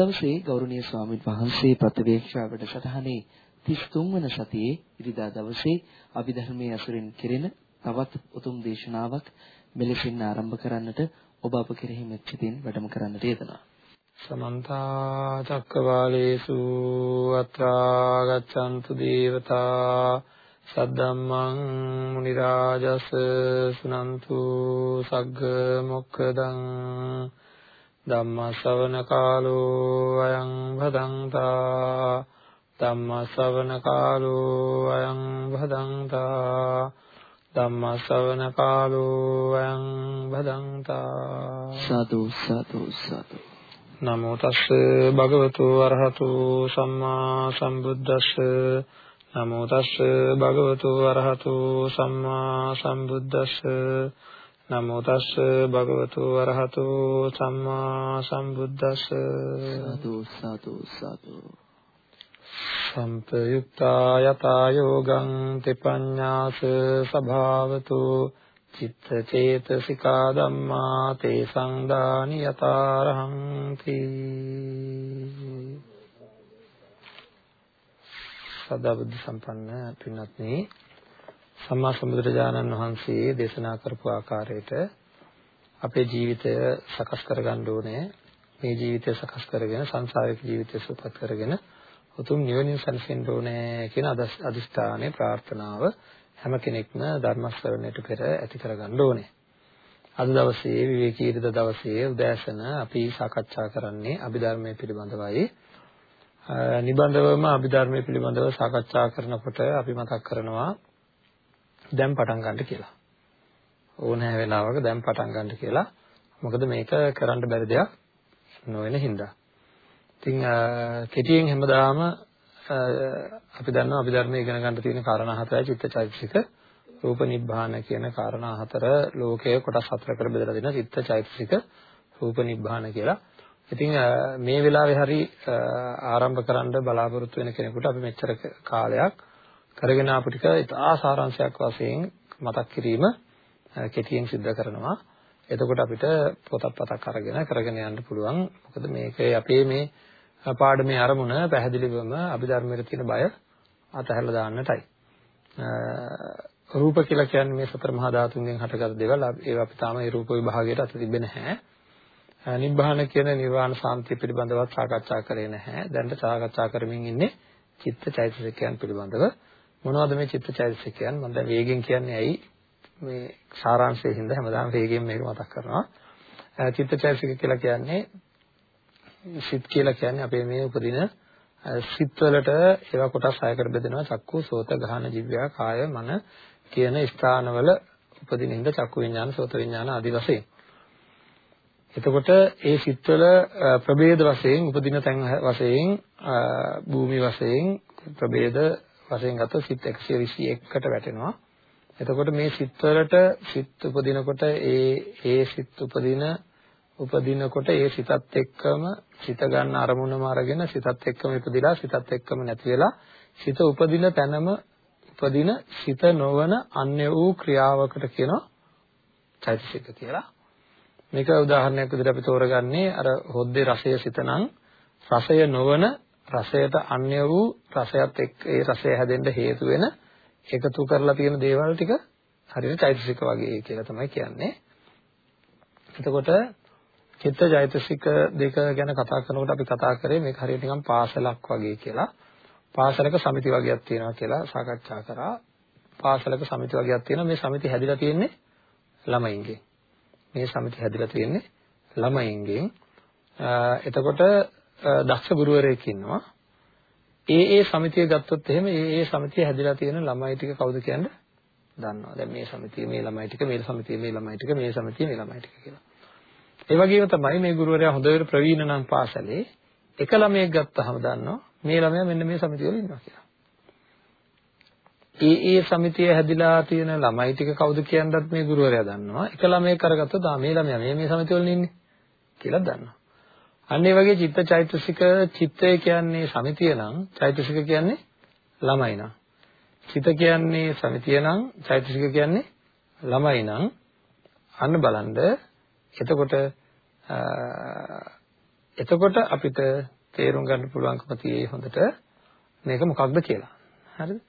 අද දවසේ ගෞරවනීය ස්වාමීන් වහන්සේ ප්‍රතිවේක්ෂා වැඩසටහනේ 33 වන සතියේ ඉරිදා දවසේ අභිධර්මයේ අසුරින් කෙරෙන තවත් උතුම් දේශනාවක් මෙලෙසින් ආරම්භ කරන්නට ඔබ අප කෙරෙහි මෙච්චිතින් වැඩම කරන්නට යෙදෙනවා. සමන්ත චක්කවාලේසු අත්‍රා ගච්ඡන්තු දේවතා සද්දම්මං මුනි රාජස් සුනන්තු සග්ග මොක්කදං ධම්ම ශ්‍රවණ කාලෝ අයං භදංතා ධම්ම ශ්‍රවණ කාලෝ අයං භදංතා ධම්ම ශ්‍රවණ කාලෝ අයං භදංතා සාදු සාදු සාදු නමෝ තස්ස භගවතු වරහතු සම්මා සම්බුද්දස්ස. නමෝ තස්ස භගවතු වරහතු සම්මා සම්බුද්දස්ස නමෝ තස්ස භගවතු වරහතු සම්මා සම්බුද්දස්ස. සාදු සාදු සාදු සම්පයුක්තා යතා යෝගං තෙපඤ්ඤාස සභාවතු. චිත්ත චේතසිකා ධම්මා තේ සංදානි යතාරහංති සදා බුද්ධ සම්පන්න පින්වත්නි සම්මා සම්බුදුරජාණන් වහන්සේ දේශනා කරපු ආකාරයට අපේ ජීවිතය සකස් කරගන්න ඕනේ මේ ජීවිතය සකස් කරගෙන සංසාරික ජීවිතය සුවපත් කරගෙන උතුම් නිවනින් සැනසෙන්න ඕනේ කියන අදිස්ථානයේ ප්‍රාර්ථනාව හැම කෙනෙක්ම ධර්ම ශ්‍රවණයට පෙර ඇති කරගන්න ඕනේ. අද දවසේ විවේකී ඉරිද දවසේ උදෑසන අපි සාකච්ඡා කරන්නේ අභිධර්මයේ පිළිබඳවයි. නිබඳවම අභිධර්මයේ පිළිබඳව සාකච්ඡා කරනකොට අපි මතක් කරනවා දැන් පටන් ගන්න කියලා. ඕනෑ වෙලාවක දැන් පටන් ගන්න කියලා. මොකද මේක කරන්න බැරි දෙයක් නොවන හින්දා. ඉතින් කෙටියෙන් හැමදාම අපි දන්නවා අභිධර්මයේ ඉගෙන ගන්න තියෙන කාරණා හතරයි චිත්තචෛතසික රූප නිබ්බාන කියන කාරණා හතර ලෝකයේ කොටස් හතරකට බෙදලා දෙන චිත්තචෛතසික රූප නිබ්බාන කියලා. ඉතින් මේ වෙලාවේ හරි ආරම්භ කරන්න බලාපොරොත්තු වෙන කෙනෙකුට අපි මෙච්චර කාලයක් කරගෙන ආපු ටික ඉතා සාරාංශයක් වශයෙන් මතක් කිරීම කෙටියෙන් සිද්ධ කරනවා. එතකොට අපිට පොතක් පතක් අරගෙන කරගෙන යන්න පුළුවන්. මොකද මේකේ අපේ මේ පාඩමේ අරමුණ පැහැදිලිවම අභිධර්මයේ තියෙන බය අතහැරලා දාන්නටයි. රූප කියලා කියන්නේ මේ සතර මහා ධාතුන්ගෙන් හටගත් දේවල්. ඒවා අපි තාම ඒ රූප විභාගයට අත තිබෙන්නේ නැහැ. නිබ්බාන කියන නිර්වාණ සාන්තිය පිළිබඳව සාකච්ඡා කරේ නැහැ. දැන් සාකච්ඡා කරමින් ඉන්නේ චිත්ත චෛතසිකයන් පිළිබඳව. මොනවද මේ චිත්ත චෛතසිකයන්? මම දැන් වේගෙන් කියන්නේ ඇයි මේ සාරාංශයෙන් හින්දා හැමදාම වේගෙන් මේක මතක් කරනවා. චිත්ත චෛතසික කියලා කියන්නේ සිත් කියලා කියන්නේ අපේ මේ උපදින සිත්වලට ඒවා කොටස් හයකට බෙදෙනවා චක්කු සෝත ගහන ජීවයා කාය මන කියන ස්ථානවල උපදින හින්දා චක්කු විඥාන සෝත විඥාන ආදී වශයෙන් එතකොට ඒ සිත්වල ප්‍රභේද වශයෙන් උපදින තැන් වශයෙන් භූමි වශයෙන් ප්‍රභේද වශයෙන් ගත සිත් 121කට වැටෙනවා එතකොට මේ සිත්වලට සිත් උපදිනකොට ඒ ඒ සිත් උපදින උපදිනකොට ඒ සිතත් එක්කම සිත ගන්න අරමුණම අරගෙන සිතත් එක්කම ඉපදිලා සිතත් එක්කම නැති වෙලා සිත උපදින තැනම උපදින සිත නොවන අන්‍ය වූ ක්‍රියාවකට කියනවා චෛතසික කියලා. මේක උදාහරණයක් විදිහට අපි තෝරගන්නේ අර හොද්දේ රසය සිතනම් රසය නොවන රසයට අන්‍ය වූ රසයත් එක්ක ඒ රසය හැදෙන්න හේතු වෙන එකතු කරලා තියෙන දේවල් ටික හරියට චෛතසික වගේ කියලා තමයි කියන්නේ. එතකොට චිත්ත චෛතසික දෙක ගැන කතා කරනකොට අපි කතා කරේ මේක හරියට නිකන් පාසලක් වගේ කියලා. පාසලක සමිති වගේක් තියෙනවා කියලා සාකච්ඡා කරා. පාසලක සමිති වගේක් තියෙනවා. මේ සමිති හැදිලා තියෙන්නේ ළමයින්ගෙන්. මේ සමිති හැදිලා තියෙන්නේ ළමයින්ගෙන්. එතකොට දක්ෂ ගුරුවරයෙක් ඉන්නවා. ඒ ඒ සමිතිය ගත්තොත් එහෙම ඒ ඒ සමිතිය හැදිලා තියෙන ළමයි ටික කවුද කියන්නේ? දන්නවා. දැන් මේ සමිතිය මේ ළමයි ටික මේ සමිතිය මේ ළමයි ටික මේ සමිතිය මේ ළමයි ටික කියලා. ඒ වගේම තමයි මේ ගුරුවරයා හොඳට ප්‍රවීණ නම් පාසලේ එක ළමයෙක් ගත්තාම දන්නවා මේ ළමයා මෙන්න මේ සමිතිය වල ඉන්නවා කියලා. ඒ ඒ සමිතිය හැදිලා තියෙන ළමයි ටික කවුද කියන්නත් මේ ගුරුවරයා දන්නවා. එක ළමයෙක් අරගත්තොත් ආ මේ ළමයා මේ මේ සමිතිය වල ඉන්නේ කියලා දන්නවා. අන්න ඒ වගේ චිත්ත චෛතසික චිත්තය කියන්නේ සමිතිය නම් චෛතසික කියන්නේ ළමයි නම්. චිත කියන්නේ සමිතිය නම් චෛතසික කියන්නේ ළමයි නම් අන්න බලන්න එතකොට එතකොට අපිට තේරුම් ගන්න පුළුවන්කම තියෙයි හොඳට මේක මොකක්ද කියලා. හරිද?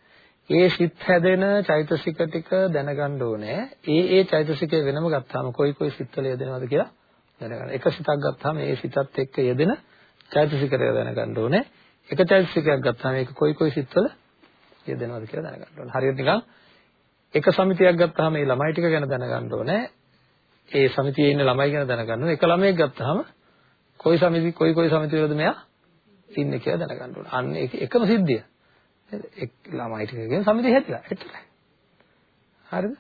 ඒ සිත් හැදෙන චෛතසික ටික දැනගන්න ඕනේ. ඒ ඒ චෛතසිකය වෙනම ගත්තාම කොයි කොයි සිත්වල යෙදෙනවද කියලා දැනගන්න. එක සිතක් ගත්තාම ඒ සිතත් එක්ක යෙදෙන චෛතසිකය දැනගන්න ඕනේ. එක චෛතසිකයක් ගත්තාම ඒක කොයි කොයි සිත්වල යෙදෙනවද කියලා දැනගන්න ඕනේ. හරියට නිකන් එක සමිතියක් ගත්තාම මේ ළමයි ටික ගැන දැනගන්න ඕනේ. ඒ සමිතියේ ඉන්න ළමයි ගැන දැනගන්න ඕනේ. එක ළමයෙක් ගත්තාම කොයි සමිති කොයි කොයි සමිතිවලද මෙයා ඉන්නේ කියලා දැනගන්න ඕනේ. අන්න ඒක එකම සිද්ධිය. නේද? එක් ළමයි ටිකකින් සමිතිය හැදිලා. එච්චරයි. හරිද?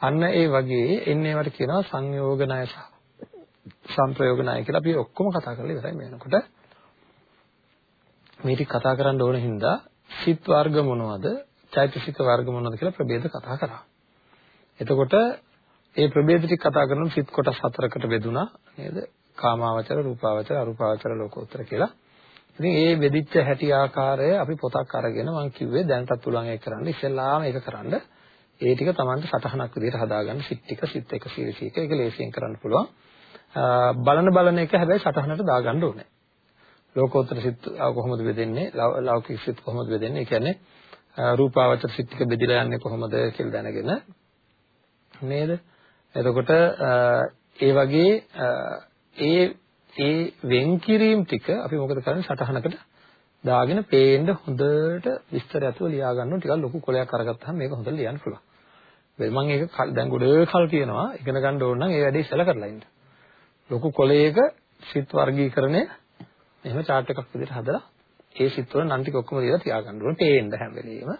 අන්න ඒ වගේ එන්නේ වට කියනවා සංයෝග ණය සහ සංප්‍රයෝග ණය කියලා අපි ඔක්කොම කතා කරලා ඉවරයි මේ වෙනකොට. මේ ටික කතා කරන්න ඕන හින්දා සිත් වර්ග මොනවද? චෛතසික වර්ග මොනවද කියලා ප්‍රභේද කතා කරා. එතකොට ඒ ප්‍රභේද ටික කතා කරනකොට සිත් කොටස් හතරකට බෙදුණා නේද? කාමාවචර, රූපාවචර, අරූපාවචර, ලෝකෝත්තර කියලා. ඉතින් ඒ බෙදිච්ච හැටි ආකාරය අපි පොතක් අරගෙන මම කිව්වේ දැනටත් පුළුවන් ඒක කරන්න. ඉස්සෙල්ලාම ඒක කරන්න. ඒ ටික Tamanට සටහනක් විදිහට හදාගන්න සිත් ටික සිත් එක සීරීස් එක ඒක ලේසියෙන් කරන්න පුළුවන්. බලන බලන එක හැබැයි සටහනට දාගන්න ඕනේ. ලෝකෝත්තර සිත් කොහොමද බෙදෙන්නේ? ලෞකික සිත් කොහොමද බෙදෙන්නේ? ඒ කියන්නේ රූපාවචර සිත් ටික බෙදිලා යන්නේ කොහොමද කියලා දැනගෙන නේද? එතකොට ඒ වගේ ඒ ඒ වෙන්කිරීම ටික අපි මොකද කරන්නේ සටහනකට දාගෙන පේන්න හොඳට විස්තර ඇතුව ලියා ගන්නවා ටිකක් ලොකු කොලයක් අරගත්තාම මේක හොඳට ලියන්න පුළුවන්. වෙයි මම ඒක දැන් ගොඩ කල් කියනවා ඉගෙන ගන්න ඕන නම් ඒ වැඩේ ඉස්සලා කරලා ඉන්න. ලොකු කොලයක සිත් වර්ගීකරණය එහෙම chart එකක් විදිහට හදලා ඒ සිත් වල නම් ටික ඔක්කොම දීලා තියාගන්න ඕනේ පේන්න හැම වෙලෙම.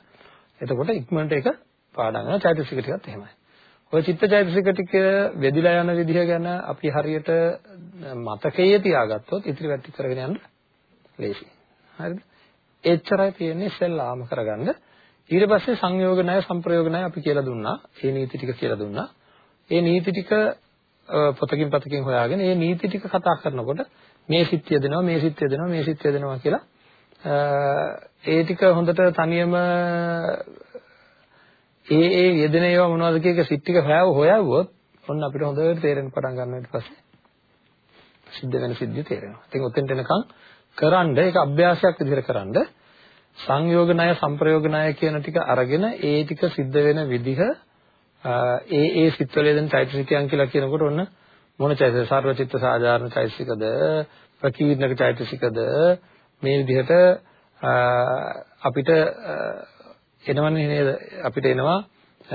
එතකොට ඉක්මනට ඒක පාඩම් කරනවා චෛතසික ටිකත් එහෙමයි. ඔය චිත්තචෛතසික ටික වෙදිලා යන විදිහ ගැන අපි හරියට මතකයේ තියාගත්තොත් ඉතිරි වැටි කරගෙන යන්න ලේසියි. හරිද? එච්චරයි තියෙන්නේ ඉස්සෙල්ලාම කරගන්න. ඊට පස්සේ සංයෝග ණය සම්ප්‍රයෝග ණය අපි කියලා දුන්නා. ඒ නීති ටික කියලා දුන්නා. ඒ නීති ටික පොතකින් පතකින් හොයාගෙන ඒ නීති ටික කතා කරනකොට මේ සිත්ය දෙනවා මේ සිත්ය දෙනවා මේ සිත්ය දෙනවා කියලා ඒ ටික හොඳට තනියම ඒ ඒ යෙදෙන ඒවා මොනවද කියක සිත් ටික හොයව හොයවුවොත් ඔන්න අපිට හොඳට තේරෙන්න පටන් ගන්නවා ඊට පස්සේ සිද්ධ වෙන සිද්ධිය තේරෙනවා. ඉතින් ඔතෙන්ට එනකන් කරන්ඩ ඒක අභ්‍යාසයක් විදිහට කරන්ඩ සංයෝග ණය සම්ප්‍රයෝග ණය කියන ටික අරගෙන ඒ ටික සිද්ධ වෙන විදිහ ඒ ඒ සිත්වල දෙන චෛතසිකයන් කියලා කියනකොට ඔන්න මොන චෛතසික සර්වචිත්ත සාධාරණ චෛතසිකද ප්‍රකීර්ණක චෛතසිකද මේ විදිහට අපිට එනවනේ නේද අපිට එනවා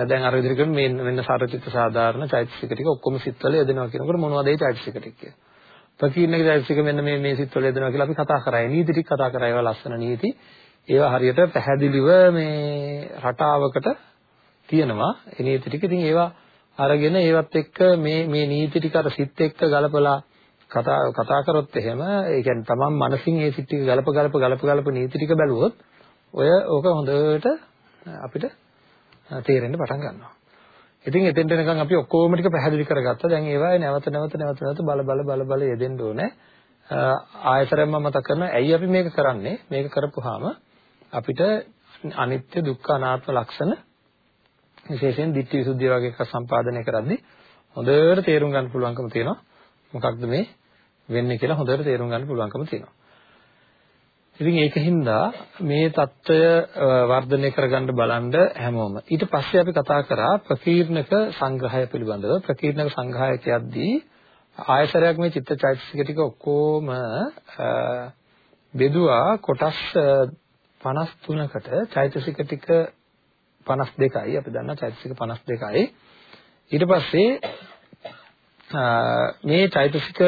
දැන් අර විදිහට මේ වෙන සාරචිත්ත සාධාරණ චෛතසික ටික ඔක්කොම සිත්වල යෙදෙනවා කියනකොට මොනවද ඒ චෛතසික ටික කියලා. ප්‍රකීර්ණක චෛතසික මෙන්න මේ මේ සිත්වල යෙදෙනවා කියලා අපි කතා කරා. ඒ නීති ටික කතා කරා. ඒවා ලස්සන නීති. ඒවා හරියට පැහැදිලිව මේ රටාවකට තියෙනවා. ඒ නීති ටික. ඉතින් ඒවා අරගෙන ඒවත් එක්ක මේ මේ නීති ටික අර සිත් එක්ක ගලපලා කතා කතා කරොත් එහෙම ඒ කියන්නේ තමන් මනසින් ඒ සිත් ටික ගලප ගලප ගලප ගලප නීති ටික බැලුවොත් ඔය ඕක හොඳට අපිට තේරෙන්න පටන් ගන්නවා. ඉතින් එතෙන්ට එනකන් අපි ඔක්කොම ටික පැහැදිලි කරගත්තා. දැන් ඒවා නැවත නැවත නැවත නැවත බල බල බල බල යෙදෙන්න ඕනේ. ආයතරෙන්ම මතක කරනවා ඇයි අපි මේක කරන්නේ? මේක කරපුවාම අපිට අනිත්‍ය දුක්ඛ අනාත්ම ලක්ෂණ විශේෂයෙන් ditthi visuddhi වගේ එකක් සම්පාදනය කරද්දී හොඳට තේරුම් ගන්න පුළුවන්කම තියෙනවා මොකක්ද මේ වෙන්නේ කියලා හොඳට තේරුම් ගන්න පුළුවන්කම තියෙනවා. ඉතින් ඒකින් දා මේ தত্ত্বය වර්ධනය කරගන්න බලන්න හැමෝම. ඊට පස්සේ අපි කතා කරා ප්‍රකීර්ණක සංග්‍රහය පිළිබඳව. ප්‍රකීර්ණක සංග්‍රහය කියද්දී ආයතරයක් මේ චිත්තචෛතසික ටික ඔක්කොම බෙදුවා කොටස් 53කට චෛතසික ටික 52යි අපි දන්නා චෛතසික 52යි. ඊට පස්සේ මේ චෛතසික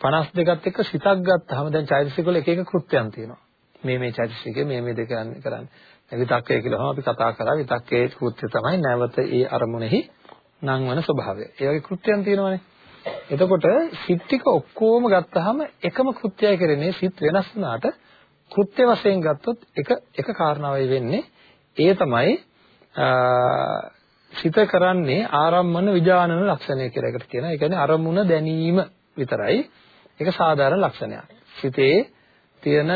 52ත් එක්ක සිතක් ගත්තාම දැන් චෛතසික වල එක එක කෘත්‍යයන් තියෙනවා. මේ මේ චෛතසිකේ මේ මේ දෙක කරන්නේ. විතක්කය කියලාම අපි කතා කරා විතක්කේ කෘත්‍ය තමයි නැවත ඒ අරමුණෙහි නංවන ස්වභාවය. ඒ වගේ කෘත්‍යයන් තියෙනවානේ. එතකොට සිත් ටික ඔක්කොම ගත්තාම එකම කෘත්‍යය කරන්නේ සිත් වෙනස් වුණාට කෘත්‍ය වශයෙන් ගත්තොත් එක එක කාරණාවයි වෙන්නේ. ඒ තමයි සිත කරන්නේ ආරම්මන විජානන ලක්ෂණය කියලා එකට කියනවා. ඒ කියන්නේ අරමුණ දැනීම විතරයි. ඒක සාධාරණ ලක්ෂණයක්. සිතේ තියෙන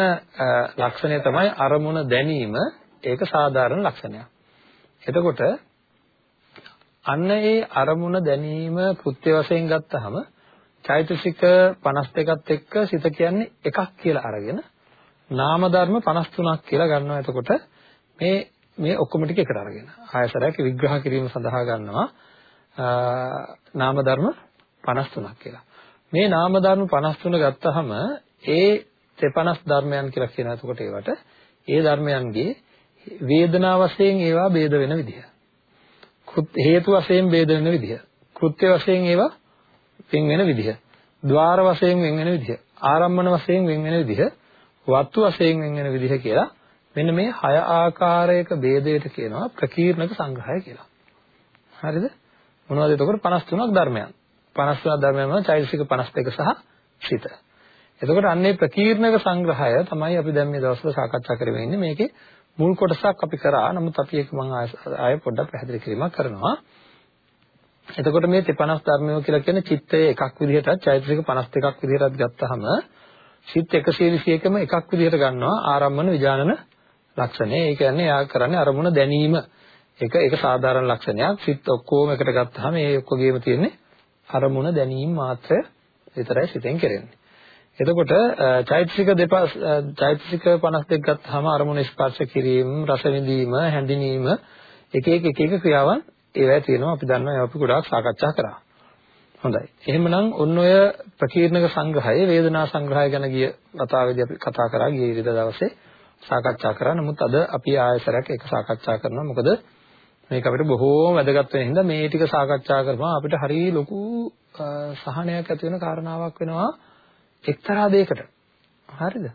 ලක්ෂණය තමයි අරමුණ දැනීම. ඒක සාධාරණ ලක්ෂණයක්. එතකොට අන්න ඒ අරමුණ දැනීම කෘත්‍ය වශයෙන් ගත්තහම චෛතසික 52ත් එක්ක සිත කියන්නේ එකක් කියලා අරගෙන නාම ධර්ම 53ක් කියලා ගන්නවා. එතකොට මේ මේ ඔක්කොම ටික එකට අරගෙන ආයතරයක විග්‍රහ කිරීම සඳහා ගන්නවා නාම ධර්ම 53ක් කියලා. මේ නාම ධර්ම 53 ගත්තහම ඒ 53 ධර්මයන් කියලා කියන එතකොට ඒවට ඒ ධර්මයන්ගේ වේදනා වශයෙන් ඒවා ભેද වෙන විදිහ. හේතු වශයෙන් ભેද වෙන විදිහ. කෘත්‍ය වශයෙන් ඒවා වෙන වෙන විදිහ. ద్వාර වශයෙන් වෙන වෙන විදිහ. ආරම්මන වශයෙන් වෙන වෙන විදිහ. වත්තු වශයෙන් වෙන වෙන විදිහ කියලා මෙන්න මේ හය ආකාරයක ભેදයට කියනවා ප්‍රකීර්ණක සංග්‍රහය කියලා. හරිද? මොනවද එතකොට 53ක් ධර්මයන්. 53ක් ධර්මයන් වල චෛතසික 52 සහ සිත. එතකොට අන්නේ ප්‍රකීර්ණක සංග්‍රහය තමයි අපි දැන් මේ දවස්වල සාකච්ඡා කරගෙන ඉන්නේ. මේකේ මුල් කොටසක් අපි කරා. නමුත් අපි ඒක මම ආයෙ පොඩ්ඩක් පැහැදිලි කිරීමක් කරනවා. එතකොට මේ 53 ධර්මය කියලා කියන්නේ චිත්තයේ එකක් විදිහටත් චෛතසික 52ක් විදිහටත් ගත්තහම චිත්ත 121ම එකක් විදිහට ගන්නවා ආරම්මන විඥානන ලක්ෂණය. ඒ කියන්නේ යා කරන්නේ අරමුණ දැනීම. ඒක ඒක සාධාරණ ලක්ෂණයක්. සිත් ඔක්කොම එකට ගත්තාම ඒ ඔක්කොගේම තියෙන්නේ අරමුණ දැනීම මාත්‍රය විතරයි සිතෙන් කෙරෙන්නේ. එතකොට චෛතසික දෙපස් චෛතසික 52 ගත්තාම අරමුණ ස්පර්ශ කිරීම, රස විඳීම, හැඳිනීම එක එක එක එක ක්‍රියාවන් ඒවැය තියෙනවා අපි දන්නවා ඒවා අපි ගොඩාක් සාකච්ඡා කරා. හොඳයි. එහෙමනම් ඔන්න ඔය ප්‍රකීර්ණක සංග්‍රහය වේදනා සංග්‍රහය ගැන ගිය කතාවේදී අපි කතා කරා ගිය ඉරිදා දවසේ සාකච්ඡා කරා. නමුත් අද අපි ආයසරයක් ඒක සාකච්ඡා කරනවා. මොකද මේක අපිට බොහෝම වැදගත් වෙන හින්දා මේ ටික සාකච්ඡා කරපුවම අපිට හරිය ලොකු සහනයක් ඇති වෙන කාරණාවක් වෙනවා එක්තරා දෙයකට. හරිද?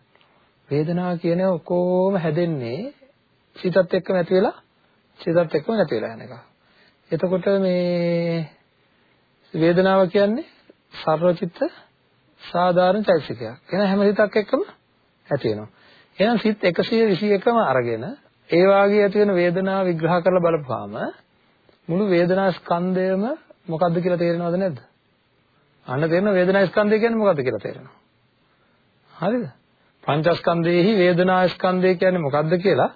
වේදනාව කියන ඔක්කොම හැදෙන්නේ සිතත් එක්කම ඇති වෙලා සිතත් එක්කම නැති වෙලා යන එක. එතකොට මේ වේදනාව කියන්නේ සර්වචිත්ත සාධාරණ චෛතසිකයක්. එහෙනම් හැම සිතක් එක්කම ඇති වෙනවා. එහෙනම් සිත් 121ම අරගෙන ඒ වාගේ ඇති වෙන වේදනාව විග්‍රහ කරලා බලපුවාම මුළු වේදනා ස්කන්ධයම මොකද්ද කියලා තේරෙනවද නැද්ද? අන්න තේරෙන වේදනා ස්කන්ධය කියන්නේ මොකද්ද කියලා තේරෙනවා. හරිද? පංචස්කන්ධයේහි වේදනා ස්කන්ධය කියන්නේ මොකද්ද කියලා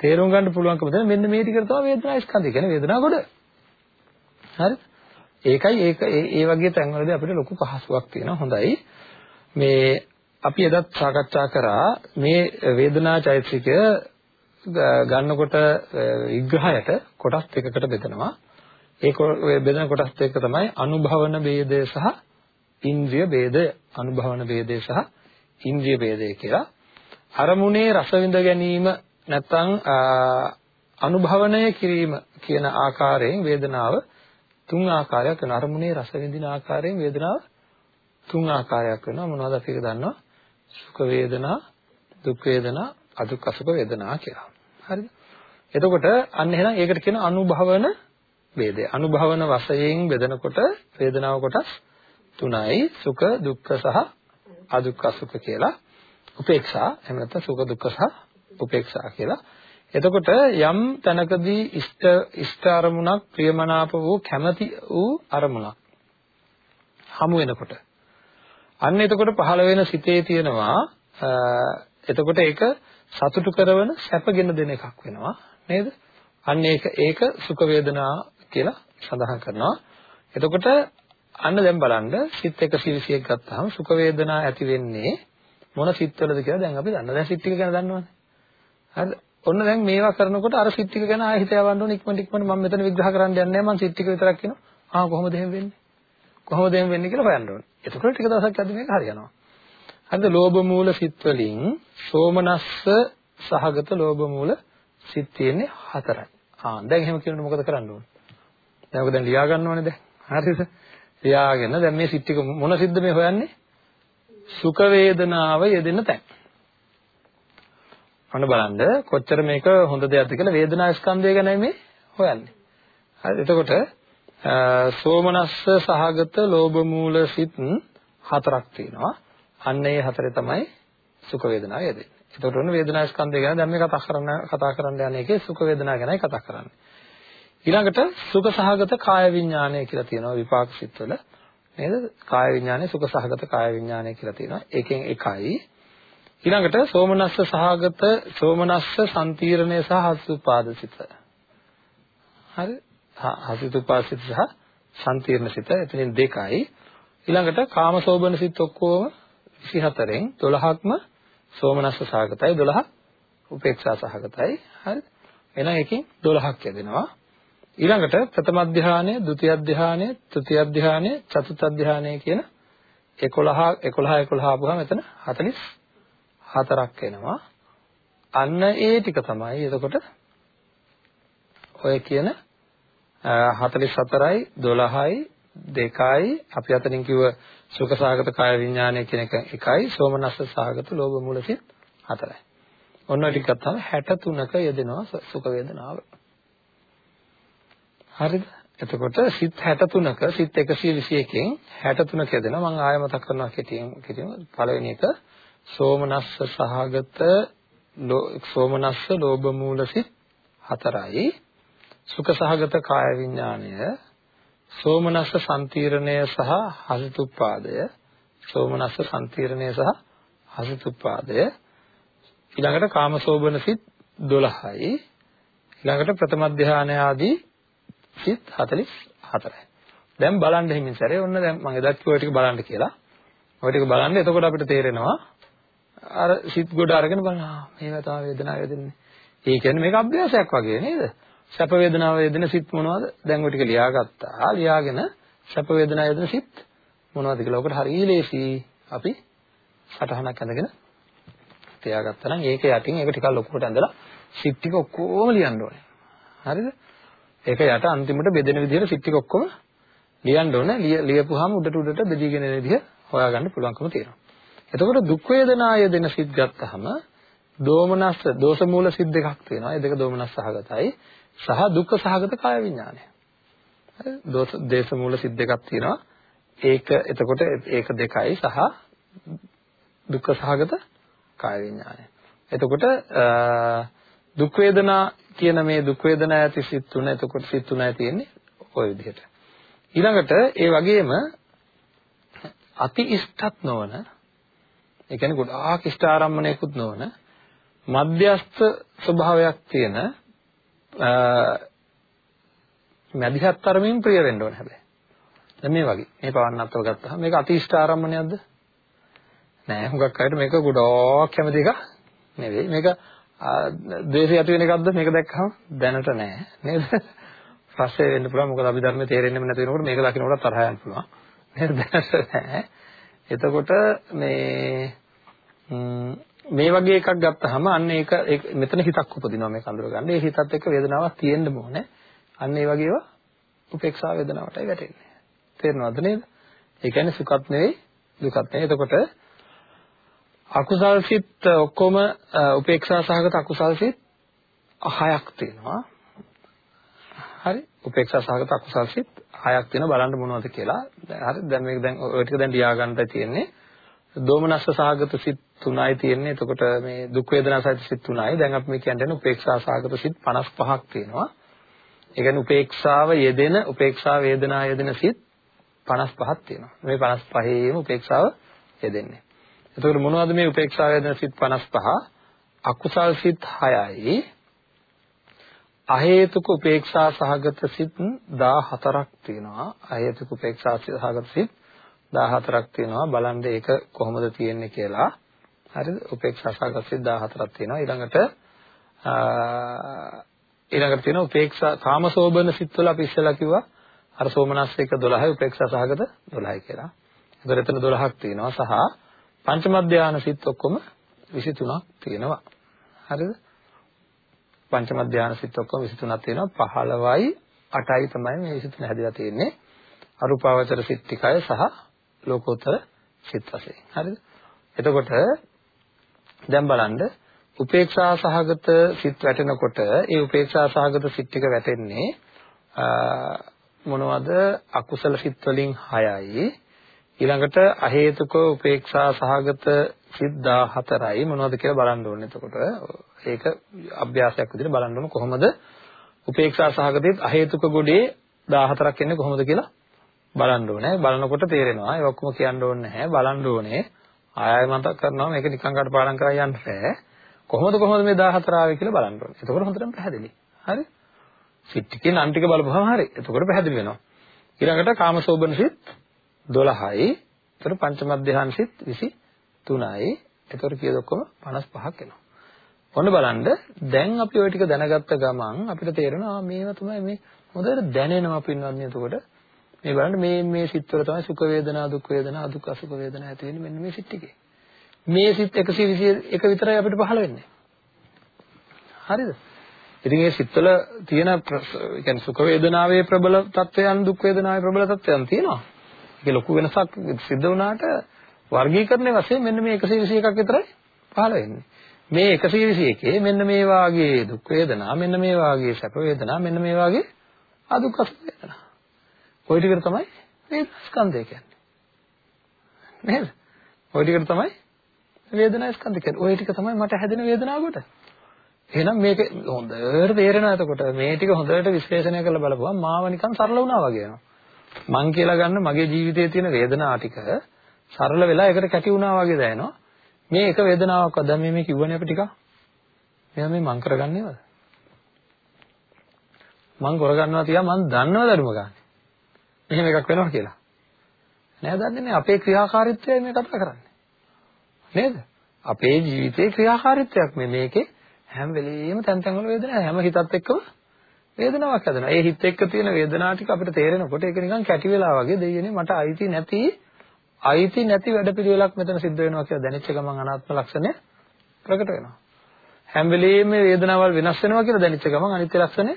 තේරුම් ගන්න පුළුවන්කම තියෙන මෙන්න මේ ටිකට තමයි වේදනා ස්කන්ධය කියන්නේ වේදනා කොට. හරිද? ඒකයි ඒක ඒ වගේ තැන්වලදී අපිට ලොකු පහසුවක් තියෙනවා. හොඳයි. මේ අපි එදත් සාකච්ඡා කරා මේ වේදනා චෛතසිකය ගන්නකොට විග්‍රහයට කොටස් දෙකකට බෙදනවා. ඒ බෙදෙන කොටස් දෙක තමයි අනුභවන ભેදය සහ ඉන්ද්‍රිය ભેදය. අනුභවන ભેදය සහ ඉන්ද්‍රිය ભેදය කියලා. අරමුණේ රස විඳ ගැනීම නැත්නම් අනුභවනය කිරීම කියන ආකාරයෙන් වේදනාව තුන් ආකාරයක් වෙනවා. අරමුණේ රස විඳින ආකාරයෙන් වේදනාව තුන් ආකාරයක් වෙනවා. මොනවද අපි ඒක දන්නවා? සුඛ වේදනා දුක් වේදනා අදුක් අසුඛ වේදනා කියලා. හරිද? එතකොට අන්න එහෙනම් ඒකට කියන අනුභවන වේදේ අනුභවන වශයෙන් බෙදනකොට වේදනාව කොටස් තුනයි. සුඛ දුක්ඛ සහ අදුක් අසුඛ කියලා. උපේක්ෂා එහෙම නැත්නම් සුඛ දුක්ඛ සහ උපේක්ෂා කියලා. එතකොට යම් තැනකදී ඉෂ්ට ඉෂ්ට අරමුණක් ප්‍රියමනාප වූ කැමැති වූ අරමුණක් හමු වෙනකොට අන්න එතකොට පහළ වෙන සිතේ තියෙනවා එතකොට ඒක සතුටු කරන සැපගෙන දෙන එකක් වෙනවා නේද? අන්න ඒක ඒක සුඛ වේදනා කියලා සඳහන් කරනවා. එතකොට අන්න දැන් බලන්න සිත් 121ක් ගත්තාම සුඛ වේදනා ඇති වෙන්නේ මොන සිත්වලද කියලා දැන් අපි දන්නවා. දැන් සිත් ටික ගැන දන්නවනේ. හරිද? ඔන්න දැන් මේවා කරනකොට අර සිත් ටික ගැන ආයෙ හිත යවන්න ඕනේ ඉක්මනට ඉක්මනට මම මෙතන විග්‍රහ කරන්න යන්නේ නැහැ මම සිත් ටික විතරක් කියනවා. ආ කොහොමද එහෙම වෙන්නේ? කොහොමද එහෙම වෙන්නේ කියලා හොයන්න ඕනේ. එතකොට ටික දවසක් යද්දි මේක හරියනවා. හරිද? ලෝභ මූල සිත් වලින් සෝමනස්ස සහගත ලෝභ මූල සිත් තියෙන්නේ හතරයි. ආ දැන් එහෙම කියනකොට මොකද කරන්න ඕනේ? දැන් ඔක දැන් ලියා ගන්න ඕනේ දැන්. හරිද? ලියාගෙන දැන් මේ සිත් ටික මොන සිද්ද මේ හොයන්නේ? සුඛ වේදනාව යෙදෙන තැන්. අන්න බලන්න කොච්චර මේක හොඳ දෙයක්ද කියලා වේදනා ස්කන්ධය ගැන මේ හොයන්නේ. හරි එතකොට සෝමනස්ස සහගත ලෝභ මූල සිත් හතරක් තියෙනවා. අන්න ඒ හතරේ තමයි සුඛ වේදනාව යෙදෙන්නේ. එතකොට ඔන්න වේදනා ස්කන්ධය ගැන දැන් මේ කතා කරන්න කතා කරන්න යන එකේ සුඛ වේදනා ගැනයි කතා කරන්නේ. ඊළඟට සුඛ සහගත කාය විඥානය කියලා තියෙනවා විපාක සිත්වල. නේද? කාය විඥානය සුඛ සහගත කාය විඥානය කියලා තියෙනවා. ඒකෙන් එකයි ඊළඟට සෝමනස්ස සහගත සෝමනස්ස සම්තිරණය සහ හසුපාදසිත. හරි? හසුපාදසිත සහ සම්තිරණ සිත එතනින් දෙකයි. ඊළඟට කාමසෝබන සිත් ඔක්කොම 24න් 12ක්ම සෝමනස්ස සහගතයි 12ක් උපේක්ෂා සහගතයි. හරිද? එහෙනම් එකකින් 12ක් යදෙනවා. ඊළඟට ප්‍රථම ධානය, ဒုတိ ය ධානය, තෘතිය ධානය, චතුර්ථ ධානය කියන 11 11 11 ආපුවම එතන 44ක් එනවා. අන්න ඒ ටික තමයි එතකොට ඔය කියන 44යි 12යි 2යි අපි අතරින් කිව්ව සුඛසාගත කාය විඥානය කියන එක එකයි සෝමනස්ස සාගත ලෝභ මූලසිත හතරයි. ඔන්න ටික ගත්තාම 63ක යෙදෙනවා සුඛ වේදනාව. හරිද? එතකොට සිත් 63ක සිත් 121කින් 63ක යෙදෙනවා. මම ආයෙ මතක් කරනවා කෙටියෙන් කෙටියෙන් පළවෙනි එක සෝමනස්ස සහගත සෝමනස්ස ලෝභ මූලසිත හතරයි. සුඛ සහගත කාය විඥානය සෝමනස්ස සම්තිරණය සහ හසිතුප්පාදය සෝමනස්ස සම්තිරණය සහ හසිතුප්පාදය. ඊළඟට කාමසෝබන සිත් 12යි ඊළඟට ප්‍රථම ධානය ආදී සිත් 44යි දැන් බලන්න හිමින් සැරේ. ඔන්න දැන් මම එදත් කිව්වා ටික බලන්න කියලා. ඔය ටික බලන්න. එතකොට අපිට තේරෙනවා අර සිත් ගොඩ අරගෙන බලන මේවා තමයි වේදනාව වේදෙන්නේ. ඒ කියන්නේ මේක අභ්‍යාසයක් වගේ නේද? සැප වේදනාව වේදෙන සිත් මොනවද දැන් ඔය ටික ලියාගත්තා ලියාගෙන සැප වේදනාව වේදෙන සිත් මොනවද කියලා ඔකට හරිය ලේසි අපි සටහනක් අඳගෙන තියාගත්තා නම් ඒක යටින් ඒක ටිකක් ලොකුවට ඇඳලා සිත් ටික ඔක්කොම ලියන්න ඕනේ. හරිද? ඒක යට අන්තිමට බෙදෙන විදිහට සිත් ටික ඔක්කොම ලියන්න ඕනේ. ලියපුවාම උඩට උඩට බෙදීගෙන එන විදිහ හොයාගන්න පුළුවන්කම තියෙනවා. එතකොට දුක් වේදනාය දෙන සිත් ගත්තාම දෝමනස්ස දෝෂ මූල සිත් දෙකක් තියෙනවා. ඒ දෙක දෝමනස් සහගතයි සහ දුක්ඛ සහගත කාය විඥානය. හරි? දෝෂ දේශ මූල සිත් දෙකක් තියෙනවා. ඒක එතකොට ඒක දෙකයි සහ දුක්ඛ සහගත කාය විඥානය. එතකොට දුක් වේදනා කියන මේ දුක් වේදනා ඇති සිත් තුන එතකොට සිත් තුනයි තියෙන්නේ ওই විදිහට. ඊළඟට ඒ වගේම අති ඉෂ්ටත් නොවන ඒ කියන්නේ ගොඩාක් ඉෂ්ට ආරම්මණයකුත් නොවන මධ්‍යස්ථ ස්වභාවයක් තියෙන මැදිහත් තරමින් ප්‍රිය වෙන්න ඕනේ හැබැයි. දැන් මේ වගේ මේ පවන්නත්ව ගත්තාම මේක අති ඉෂ්ට ආරම්මණයක්ද? නෑ හුඟක් අයට මේක ගොඩක් කැමති එකක් නෙවෙයි. මේක ද්වේෂය ඇති වෙන එකක්ද මේක දැක්කම දැනට නෑ නේද? පස්සේ වෙන්න පුළුවන් මොකද අපි ධර්මයේ තේරෙන්නෙම නැති වෙනකොට මේක දකින්නකොට තරහ යන්න පුළුවන්. නේද? දැනට නෑ. එතකොට මේ මේ වගේ එකක් ගත්තාම අන්න ඒක මෙතන හිතක් උපදිනවා මේක අඳුර ගන්න. ඒ හිතත් එක්ක වේදනාවක් තියෙන්න ඕනේ. අන්න ඒ වගේ ඒවා උපේක්ෂා වේදනාවටයි වැටෙන්නේ. තේරෙනවද නේද? ඒ කියන්නේ සුඛත් නෙවෙයි දුකත් නෙවෙයි. එතකොට අකුසල් සිත් ඔක්කොම උපේක්ෂා සහගත අකුසල් සිත් හයක් තියෙනවා. හරි? උපේක්ෂා සහගත අකුසල් සිත් හයක් තියෙනවා බලන්න මොනවද කියලා. හරි? දැන් මේක දැන් ඔය ටික දැන් ලියා ගන්නට තියෙන්නේ. දෝමනස්ස සහගත සිත් තුනයි තියෙන්නේ. එතකොට මේ දුක් වේදනා සහිත සිත් තුනයි. දැන් අපි මේ කියන්නේ උපේක්ෂා සහගත සිත් 55ක් තියෙනවා. ඒ කියන්නේ උපේක්ෂාව යෙදෙන උපේක්ෂා වේදනා යෙදෙන සිත් 55ක් තියෙනවා. මේ 55ේම උපේක්ෂාව යෙදෙන්නේ. එතකොට මොනවද මේ උපේක්ෂා වේදනා සිත් 55? අකුසල් සිත් 6යි. අහේතුක උපේක්ෂා සහගත සිත් 14ක් තියෙනවා. අහේතුක උපේක්ෂා සහගත සිත් 14ක් තියෙනවා. බලන්න ඒක කොහොමද තියෙන්නේ කියලා. හරිද? උපේක්ෂා සහගත සිත් 14ක් තියෙනවා. ඊළඟට ඊළඟට තියෙනවා උපේක්ෂා කාමසෝබන සිත්වල අපි ඉස්සෙල්ලා කිව්වා අර සෝමනස්ස එක 12යි උපේක්ෂා සහගත 12යි කියලා. ඒතර එතන 12ක් තියෙනවා සහ පංචම ධානය සිත් ඔක්කොම 23ක් තියෙනවා. හරිද? පංචම ධානය සිත් ඔක්කොම 23ක් තියෙනවා. 15යි 8යි තමයි මේ 23 හැදලා තියෙන්නේ. අරූපාවචර සිත් ටිකයි සහ ලෝකෝත්තර සිත් වශයෙන්. හරිද? එතකොට දැන් බලන්න උපේක්ෂා සහගත සිත් වැටෙනකොට ඒ උපේක්ෂා සහගත සිත් ටික වැටෙන්නේ මොනවද අකුසල සිත් වලින් 6යි ඊළඟට අහේතුක උපේක්ෂා සහගත සිත් 14යි මොනවද කියලා බලන්න ඕනේ. එතකොට ඒක අභ්‍යාසයක් විදිහට බලන්න ඕන කොහොමද උපේක්ෂා සහගතෙත් අහේතුක ගොඩේ 14ක් එන්නේ කොහොමද කියලා බලන්න ඕනේ. බලනකොට තේරෙනවා. ඒ ඔක්කොම කියන්න ඕනේ නැහැ. බලන්න ඕනේ. ආයෙ මතක් කරනවා මේක නිකන් කටපාඩම් කරලා යන්න බෑ. කොහොමද කොහොමද මේ 14 ආවේ කියලා බලන්න ඕනේ. එතකොට හොඳටම පැහැදිලි. හරි? සිත් ටිකේ නම් ටික බලපුවම හරි. එතකොට පැහැදිලි වෙනවා. ඊළඟට කාමසෝබන සිත් 12යි. එතකොට පංචම ධ්‍යාන සිත් 23යි. එතකොට කීයද ඔක්කොම 55ක් එනවා. ඔන්න බලන්න දැන් අපි ওই ටික දැනගත්ත ගමන් අපිට තේරෙනවා මේවා තමයි මේ හොඳට දැනෙනවා පින්වත්නි එතකොට මේ බලන්න මේ මේ සිත්වල තමයි සුඛ වේදනා දුක් වේදනා දුක් අසුඛ වේදනා ඇති වෙන්නේ මෙන්න මේ සිත් ටිකේ මේ සිත් 121 විතරයි අපිට පහළ වෙන්නේ හරිද ඉතින් මේ සිත්වල තියෙන يعني සුඛ වේදනාවේ ප්‍රබල තත්වයන් දුක් වේදනාවේ ප්‍රබල තත්වයන් තියෙනවා ඒක ලොකු වෙනසක් සිද්ධ වුණාට වර්ගීකරණයේ වශයෙන් මෙන්න මේ 121ක් විතරයි පහළ වෙන්නේ මේ 121 මෙන්න මේ වාගේ දුක් වේදනා මෙන්න මේ වාගේ සැප වේදනා මෙන්න මේ වාගේ අදුක් වේදනා ওই ටිකට තමයි වේදනා ස්කන්ධය කියන්නේ නේද ওই ටිකට තමයි වේදනා ස්කන්ධය කියන්නේ ওই ටික තමයි මට හැදෙන වේදනාව කොට එහෙනම් මේක හොඳට තේරෙනවා එතකොට මේ ටික හොඳට විශ්ලේෂණය කරලා බලපුවම මාව නිකන් සරල වුණා වගේ වෙනවා මං කියලා ගන්න මගේ ජීවිතයේ තියෙන වේදනා ටික සරල වෙලා ඒකට කැටි වුණා වගේ දැනෙනවා මේ එක වේදනාවක්වත් දැන් මේ මේ කිව්වනේ අපි ටිකක්. මෙයා මේ මං කරගන්නේවද? මං කරගන්නවා තියා මං දන්නවද අරුම ගන්න. මෙහෙම එකක් වෙනවා කියලා. නෑ දන්නේ නෑ අපේ ක්‍රියාකාරීත්වය මේ කතා කරන්නේ. නේද? අපේ ජීවිතේ ක්‍රියාකාරීත්වයක් මේ මේකේ හැම වෙලෙම තැන් තැන් වල වේදනාවක් හැම හිතත් එක්කම වේදනාවක් හැදෙනවා. ඒ හිත එක්ක තියෙන වේදනාව ටික අපිට තේරෙනකොට ඒක නිකන් කැටි වෙලා වගේ දෙයියනේ මට අයිති නැති අයිති නැති වැඩපිළිවෙලක් මෙතන සිද්ධ වෙනවා කියලා දැනෙච්ච ගමන් අනාත්ම ලක්ෂණය ප්‍රකට වෙනවා. හැම වෙලෙම මේ වේදනාවල් වෙනස් වෙනවා කියලා දැනෙච්ච ගමන් අනිත්‍ය ලක්ෂණය